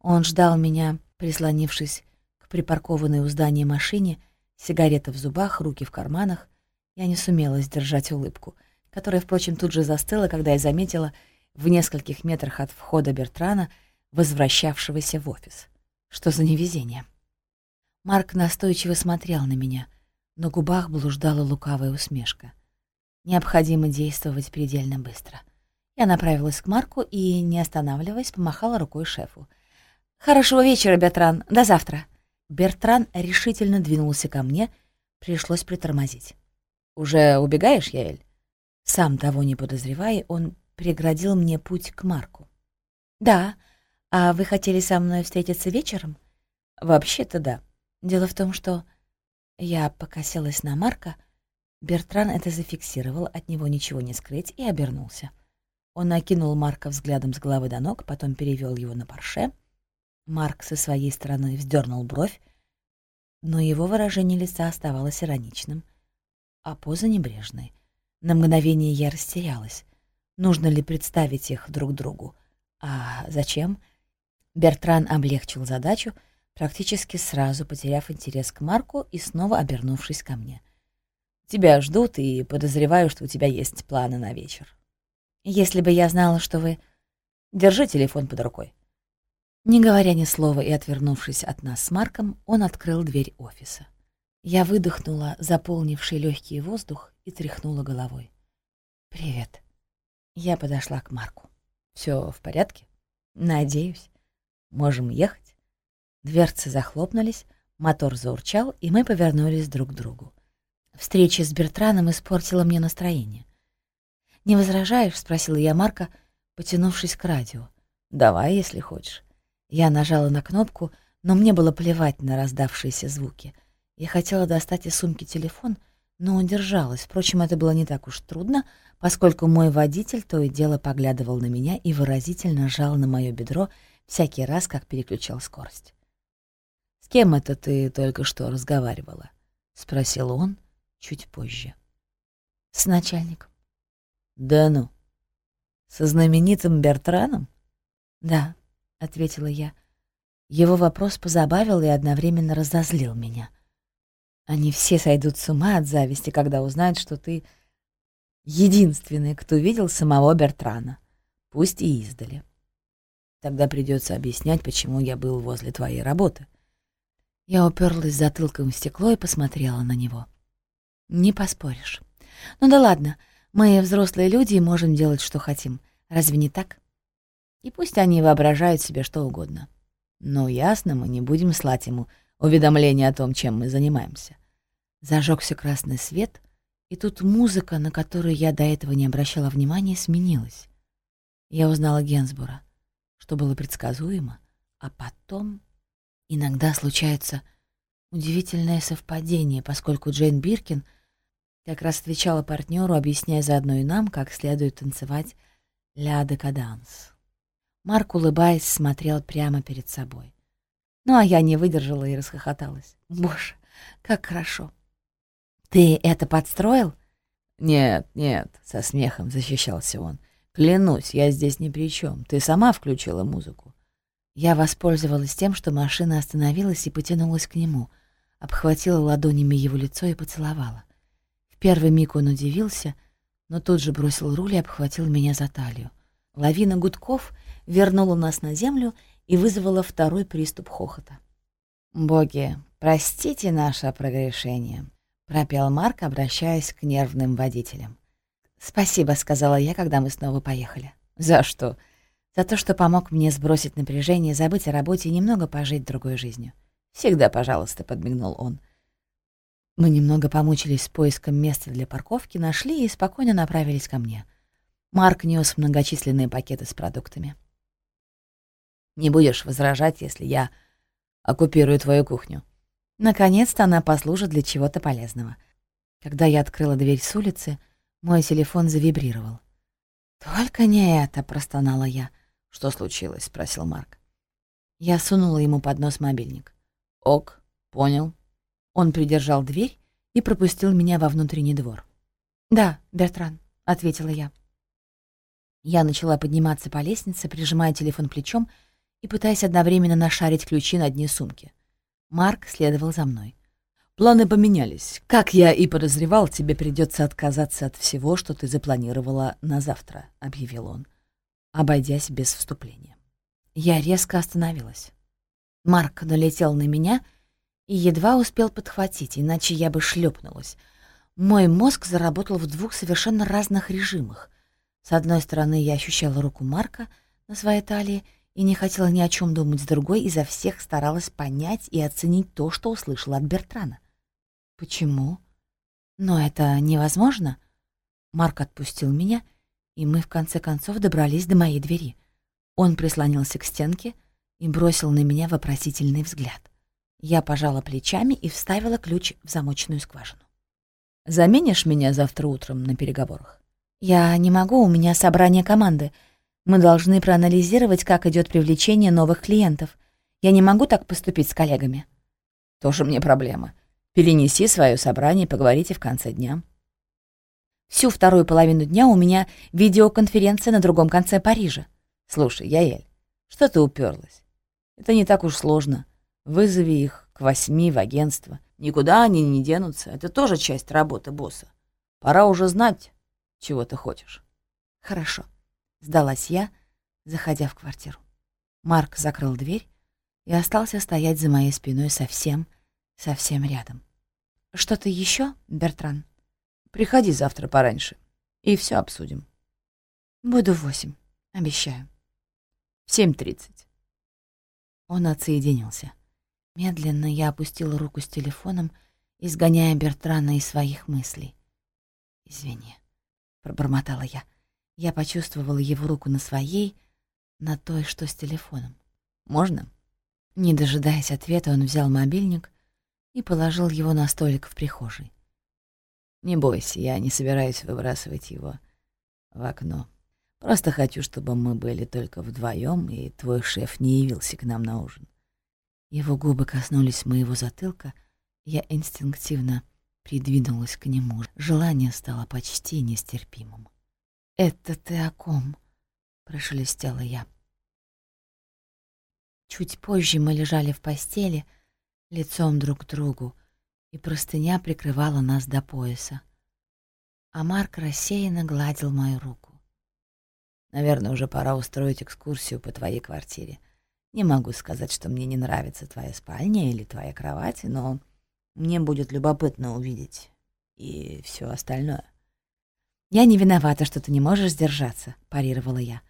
Он ждал меня, прислонившись к припаркованной у здания машине, сигарета в зубах, руки в карманах. Я не сумела сдержать улыбку, которая, впрочем, тут же застыла, когда я заметила в нескольких метрах от входа Бертрана, возвращавшегося в офис. Что за невезение? Марк настойчиво смотрел на меня, на губах блуждала лукавая усмешка. Необходимо действовать предельно быстро. Я направилась к Марку и, не останавливаясь, помахала рукой шефу. «Хорошего вечера, Бертран. До завтра». Бертран решительно двинулся ко мне. Пришлось притормозить. «Уже убегаешь, Яэль?» Сам того не подозревая, он преградил мне путь к Марку. «Да. А вы хотели со мной встретиться вечером?» «Вообще-то да. Дело в том, что я покосилась на Марка. Бертран это зафиксировал, от него ничего не скрыть, и обернулся. Он окинул Марка взглядом с головы до ног, потом перевел его на парше. Марк со своей стороны вздернул бровь, но его выражение лица оставалось ироничным, а поза небрежной. На мгновение я растерялась. Нужно ли представить их друг другу? А зачем? Бертран облегчил задачу — практически сразу потеряв интерес к Марку и снова обернувшись ко мне. «Тебя ждут, и подозреваю, что у тебя есть планы на вечер. Если бы я знала, что вы...» «Держи телефон под рукой». Не говоря ни слова и отвернувшись от нас с Марком, он открыл дверь офиса. Я выдохнула заполнивший легкий воздух и тряхнула головой. «Привет». Я подошла к Марку. Все в порядке?» «Надеюсь. Можем ехать?» Дверцы захлопнулись, мотор заурчал, и мы повернулись друг к другу. Встреча с Бертраном испортила мне настроение. «Не возражаешь?» — спросила я Марка, потянувшись к радио. «Давай, если хочешь». Я нажала на кнопку, но мне было плевать на раздавшиеся звуки. Я хотела достать из сумки телефон, но удержалась. Впрочем, это было не так уж трудно, поскольку мой водитель то и дело поглядывал на меня и выразительно жал на мое бедро всякий раз, как переключал скорость. «С кем это ты только что разговаривала?» — спросил он чуть позже. «С начальником». «Да ну? Со знаменитым Бертраном?» «Да», — ответила я. Его вопрос позабавил и одновременно разозлил меня. Они все сойдут с ума от зависти, когда узнают, что ты единственный, кто видел самого Бертрана, пусть и издали. Тогда придется объяснять, почему я был возле твоей работы. Я уперлась затылком в стекло и посмотрела на него. «Не поспоришь. Ну да ладно, Мы взрослые люди и можем делать, что хотим. Разве не так? И пусть они воображают себе что угодно. Но ясно, мы не будем слать ему уведомление о том, чем мы занимаемся. Зажегся красный свет, и тут музыка, на которую я до этого не обращала внимания, сменилась. Я узнала Генсбура, что было предсказуемо, а потом иногда случается удивительное совпадение, поскольку Джейн Биркин как раз отвечала партнеру, объясняя заодно и нам, как следует танцевать «Ля декаданс». Марк, улыбаясь, смотрел прямо перед собой. Ну, а я не выдержала и расхохоталась. Боже, как хорошо. «Ты это подстроил?» «Нет, нет», — со смехом защищался он. «Клянусь, я здесь ни при чем. Ты сама включила музыку». Я воспользовалась тем, что машина остановилась и потянулась к нему, обхватила ладонями его лицо и поцеловала. В первый миг он удивился, но тут же бросил руль и обхватил меня за талию. Лавина гудков вернула нас на землю и вызвала второй приступ хохота. «Боги, простите наше прогрешение», — пропел Марк, обращаясь к нервным водителям. «Спасибо», — сказала я, когда мы снова поехали. «За что?» «За то, что помог мне сбросить напряжение, забыть о работе и немного пожить другой жизнью». «Всегда, пожалуйста», — подмигнул он. Мы немного помучились с поиском места для парковки, нашли и спокойно направились ко мне. Марк нес многочисленные пакеты с продуктами. Не будешь возражать, если я оккупирую твою кухню?» Наконец-то она послужит для чего-то полезного. Когда я открыла дверь с улицы, мой телефон завибрировал. «Только не это!» — простонала я. «Что случилось?» — спросил Марк. Я сунула ему под нос мобильник. «Ок, понял». Он придержал дверь и пропустил меня во внутренний двор. «Да, Бертран», — ответила я. Я начала подниматься по лестнице, прижимая телефон плечом и пытаясь одновременно нашарить ключи на дне сумки. Марк следовал за мной. «Планы поменялись. Как я и подозревал, тебе придется отказаться от всего, что ты запланировала на завтра», — объявил он, обойдясь без вступления. Я резко остановилась. Марк налетел на меня и едва успел подхватить, иначе я бы шлепнулась. Мой мозг заработал в двух совершенно разных режимах. С одной стороны, я ощущала руку Марка на своей талии, и не хотела ни о чем думать с другой, изо всех старалась понять и оценить то, что услышала от Бертрана. Почему? Но это невозможно. Марк отпустил меня, и мы в конце концов добрались до моей двери. Он прислонился к стенке и бросил на меня вопросительный взгляд. Я пожала плечами и вставила ключ в замочную скважину. «Заменишь меня завтра утром на переговорах?» «Я не могу, у меня собрание команды. Мы должны проанализировать, как идет привлечение новых клиентов. Я не могу так поступить с коллегами. Тоже мне проблема. Перенеси свое собрание поговорите в конце дня. Всю вторую половину дня у меня видеоконференция на другом конце Парижа. Слушай, Яэль, что ты уперлась? Это не так уж сложно. Вызови их к восьми в агентство. Никуда они не денутся. Это тоже часть работы босса. Пора уже знать, чего ты хочешь. Хорошо. Сдалась я, заходя в квартиру. Марк закрыл дверь и остался стоять за моей спиной совсем, совсем рядом. «Что-то еще, Бертран?» «Приходи завтра пораньше, и все обсудим». «Буду в восемь, обещаю». «В семь тридцать». Он отсоединился. Медленно я опустила руку с телефоном, изгоняя Бертрана из своих мыслей. «Извини», — пробормотала я. Я почувствовала его руку на своей, на той, что с телефоном. «Можно?» Не дожидаясь ответа, он взял мобильник и положил его на столик в прихожей. «Не бойся, я не собираюсь выбрасывать его в окно. Просто хочу, чтобы мы были только вдвоем, и твой шеф не явился к нам на ужин». Его губы коснулись моего затылка, я инстинктивно придвинулась к нему. Желание стало почти нестерпимым. «Это ты о ком?» — прошелестела я. Чуть позже мы лежали в постели, лицом друг к другу, и простыня прикрывала нас до пояса. А Марк рассеянно гладил мою руку. «Наверное, уже пора устроить экскурсию по твоей квартире. Не могу сказать, что мне не нравится твоя спальня или твоя кровать, но мне будет любопытно увидеть и все остальное». «Я не виновата, что ты не можешь сдержаться», — парировала я.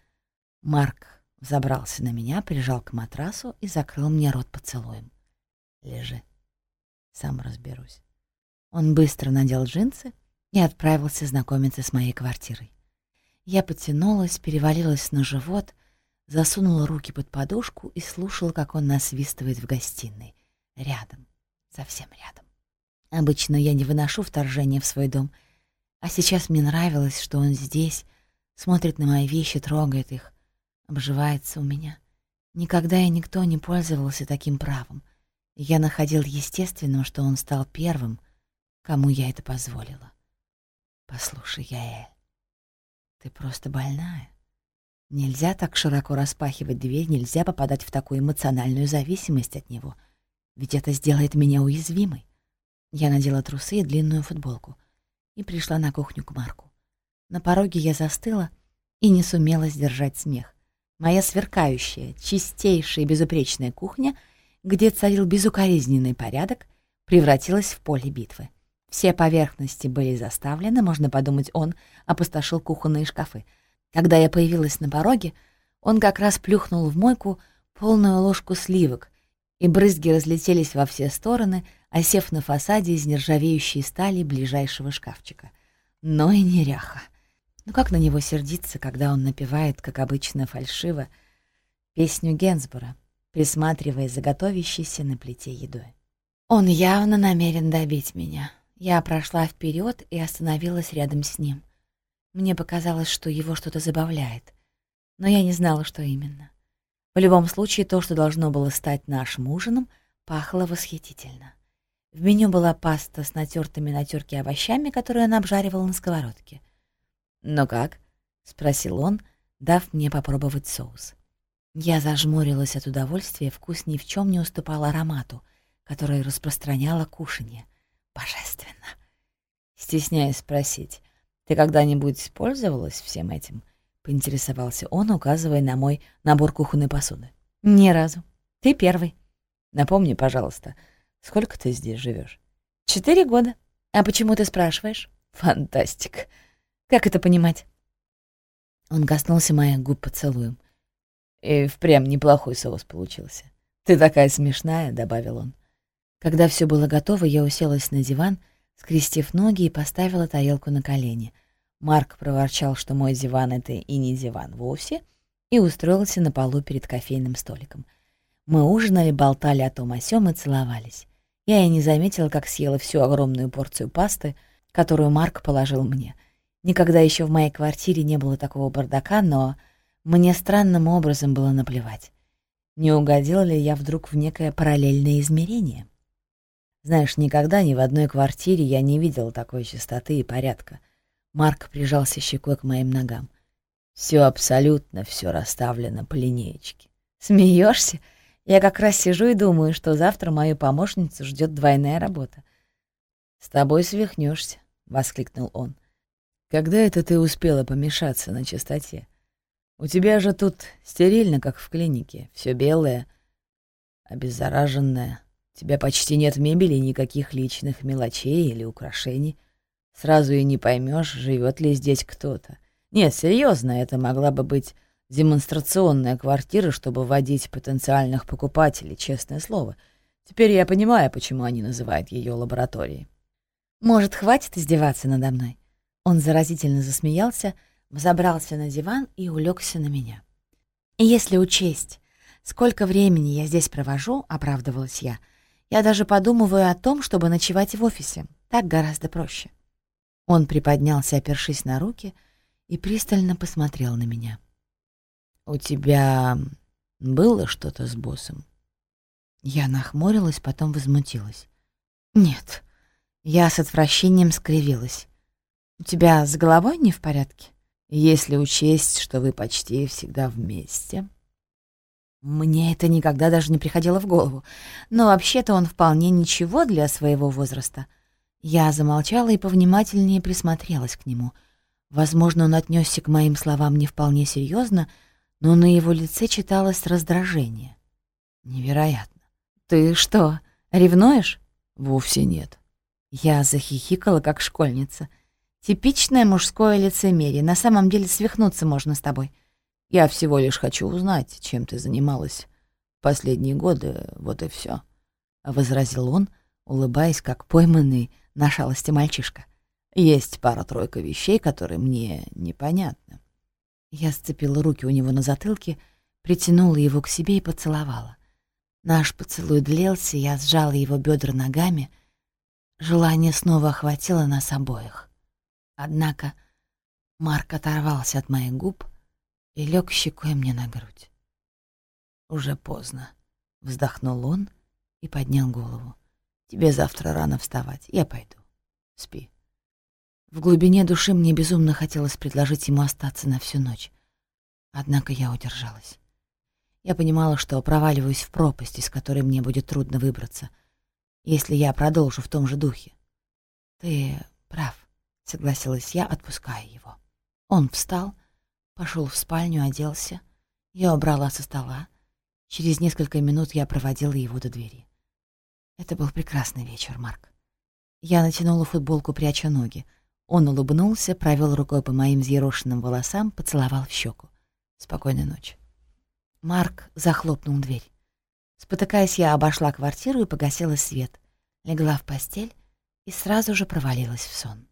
Марк забрался на меня, прижал к матрасу и закрыл мне рот поцелуем. «Лежи, сам разберусь». Он быстро надел джинсы и отправился знакомиться с моей квартирой. Я потянулась, перевалилась на живот, засунула руки под подушку и слушала, как он насвистывает в гостиной. Рядом, совсем рядом. Обычно я не выношу вторжение в свой дом, а сейчас мне нравилось, что он здесь, смотрит на мои вещи, трогает их, обживается у меня. Никогда и никто не пользовался таким правом. Я находил естественным, что он стал первым, кому я это позволила. Послушай, Яэль, ты просто больная. Нельзя так широко распахивать дверь, нельзя попадать в такую эмоциональную зависимость от него, ведь это сделает меня уязвимой. Я надела трусы и длинную футболку и пришла на кухню к Марку. На пороге я застыла и не сумела сдержать смех. Моя сверкающая, чистейшая и безупречная кухня, где царил безукоризненный порядок, превратилась в поле битвы. Все поверхности были заставлены, можно подумать, он опустошил кухонные шкафы. Когда я появилась на пороге, он как раз плюхнул в мойку полную ложку сливок, и брызги разлетелись во все стороны, осев на фасаде из нержавеющей стали ближайшего шкафчика. Но и неряха. Ну как на него сердиться, когда он напевает, как обычно, фальшиво, песню Генсбура, присматривая за готовящейся на плите едой. Он явно намерен добить меня. Я прошла вперед и остановилась рядом с ним. Мне показалось, что его что-то забавляет, но я не знала, что именно. В любом случае, то, что должно было стать нашим ужином, пахло восхитительно. В меню была паста с натертыми на терке овощами, которую он обжаривал на сковородке. «Ну как?» — спросил он, дав мне попробовать соус. Я зажмурилась от удовольствия, вкус ни в чем не уступал аромату, который распространяло кушанье — Божественно. Стесняясь спросить, ты когда-нибудь пользовалась всем этим? Поинтересовался он, указывая на мой набор кухонной посуды. Ни разу. Ты первый. Напомни, пожалуйста, сколько ты здесь живешь? Четыре года. А почему ты спрашиваешь? Фантастик. Как это понимать? Он коснулся моих губ поцелуем. И впрямь неплохой соус получился. Ты такая смешная, добавил он. Когда все было готово, я уселась на диван, скрестив ноги и поставила тарелку на колени. Марк проворчал, что мой диван — это и не диван вовсе, и устроился на полу перед кофейным столиком. Мы ужинали, болтали о том о сём и целовались. Я и не заметила, как съела всю огромную порцию пасты, которую Марк положил мне. Никогда еще в моей квартире не было такого бардака, но мне странным образом было наплевать. Не угодила ли я вдруг в некое параллельное измерение? Знаешь, никогда ни в одной квартире я не видел такой чистоты и порядка. Марк прижался щекой к моим ногам. Все абсолютно, все расставлено по линеечке. Смеешься? Я как раз сижу и думаю, что завтра мою помощницу ждет двойная работа. С тобой свихнешься, воскликнул он. Когда это ты успела помешаться на чистоте? У тебя же тут стерильно, как в клинике, все белое, обеззараженное тебя почти нет мебели, никаких личных мелочей или украшений. Сразу и не поймешь, живет ли здесь кто-то. Нет, серьезно, это могла бы быть демонстрационная квартира, чтобы вводить потенциальных покупателей, честное слово. Теперь я понимаю, почему они называют ее лабораторией. Может, хватит издеваться надо мной? Он заразительно засмеялся, взобрался на диван и улегся на меня. Если учесть, сколько времени я здесь провожу, оправдывалась я — я даже подумываю о том, чтобы ночевать в офисе. Так гораздо проще. Он приподнялся, опершись на руки, и пристально посмотрел на меня. «У тебя было что-то с боссом?» Я нахмурилась, потом возмутилась. «Нет». Я с отвращением скривилась. «У тебя с головой не в порядке?» «Если учесть, что вы почти всегда вместе», мне это никогда даже не приходило в голову. Но вообще-то он вполне ничего для своего возраста. Я замолчала и повнимательнее присмотрелась к нему. Возможно, он отнесся к моим словам не вполне серьезно, но на его лице читалось раздражение. Невероятно. «Ты что, ревнуешь?» «Вовсе нет». Я захихикала, как школьница. Типичное мужское лицемерие. На самом деле свихнуться можно с тобой. Я всего лишь хочу узнать, чем ты занималась последние годы, вот и все, возразил он, улыбаясь, как пойманный на шалости мальчишка. Есть пара-тройка вещей, которые мне непонятны. Я сцепила руки у него на затылке, притянула его к себе и поцеловала. Наш поцелуй длился, я сжала его бедра ногами. Желание снова охватило нас обоих. Однако Марк оторвался от моих губ и лег щекой мне на грудь. «Уже поздно», — вздохнул он и поднял голову. «Тебе завтра рано вставать, я пойду. Спи». В глубине души мне безумно хотелось предложить ему остаться на всю ночь. Однако я удержалась. Я понимала, что проваливаюсь в пропасть, из которой мне будет трудно выбраться, если я продолжу в том же духе. «Ты прав», — согласилась я, отпуская его. Он встал, пошел в спальню, оделся. Я убрала со стола. Через несколько минут я проводила его до двери. Это был прекрасный вечер, Марк. Я натянула футболку, пряча ноги. Он улыбнулся, провел рукой по моим взъерошенным волосам, поцеловал в щеку. Спокойной ночи. Марк захлопнул дверь. Спотыкаясь, я обошла квартиру и погасила свет, легла в постель и сразу же провалилась в сон.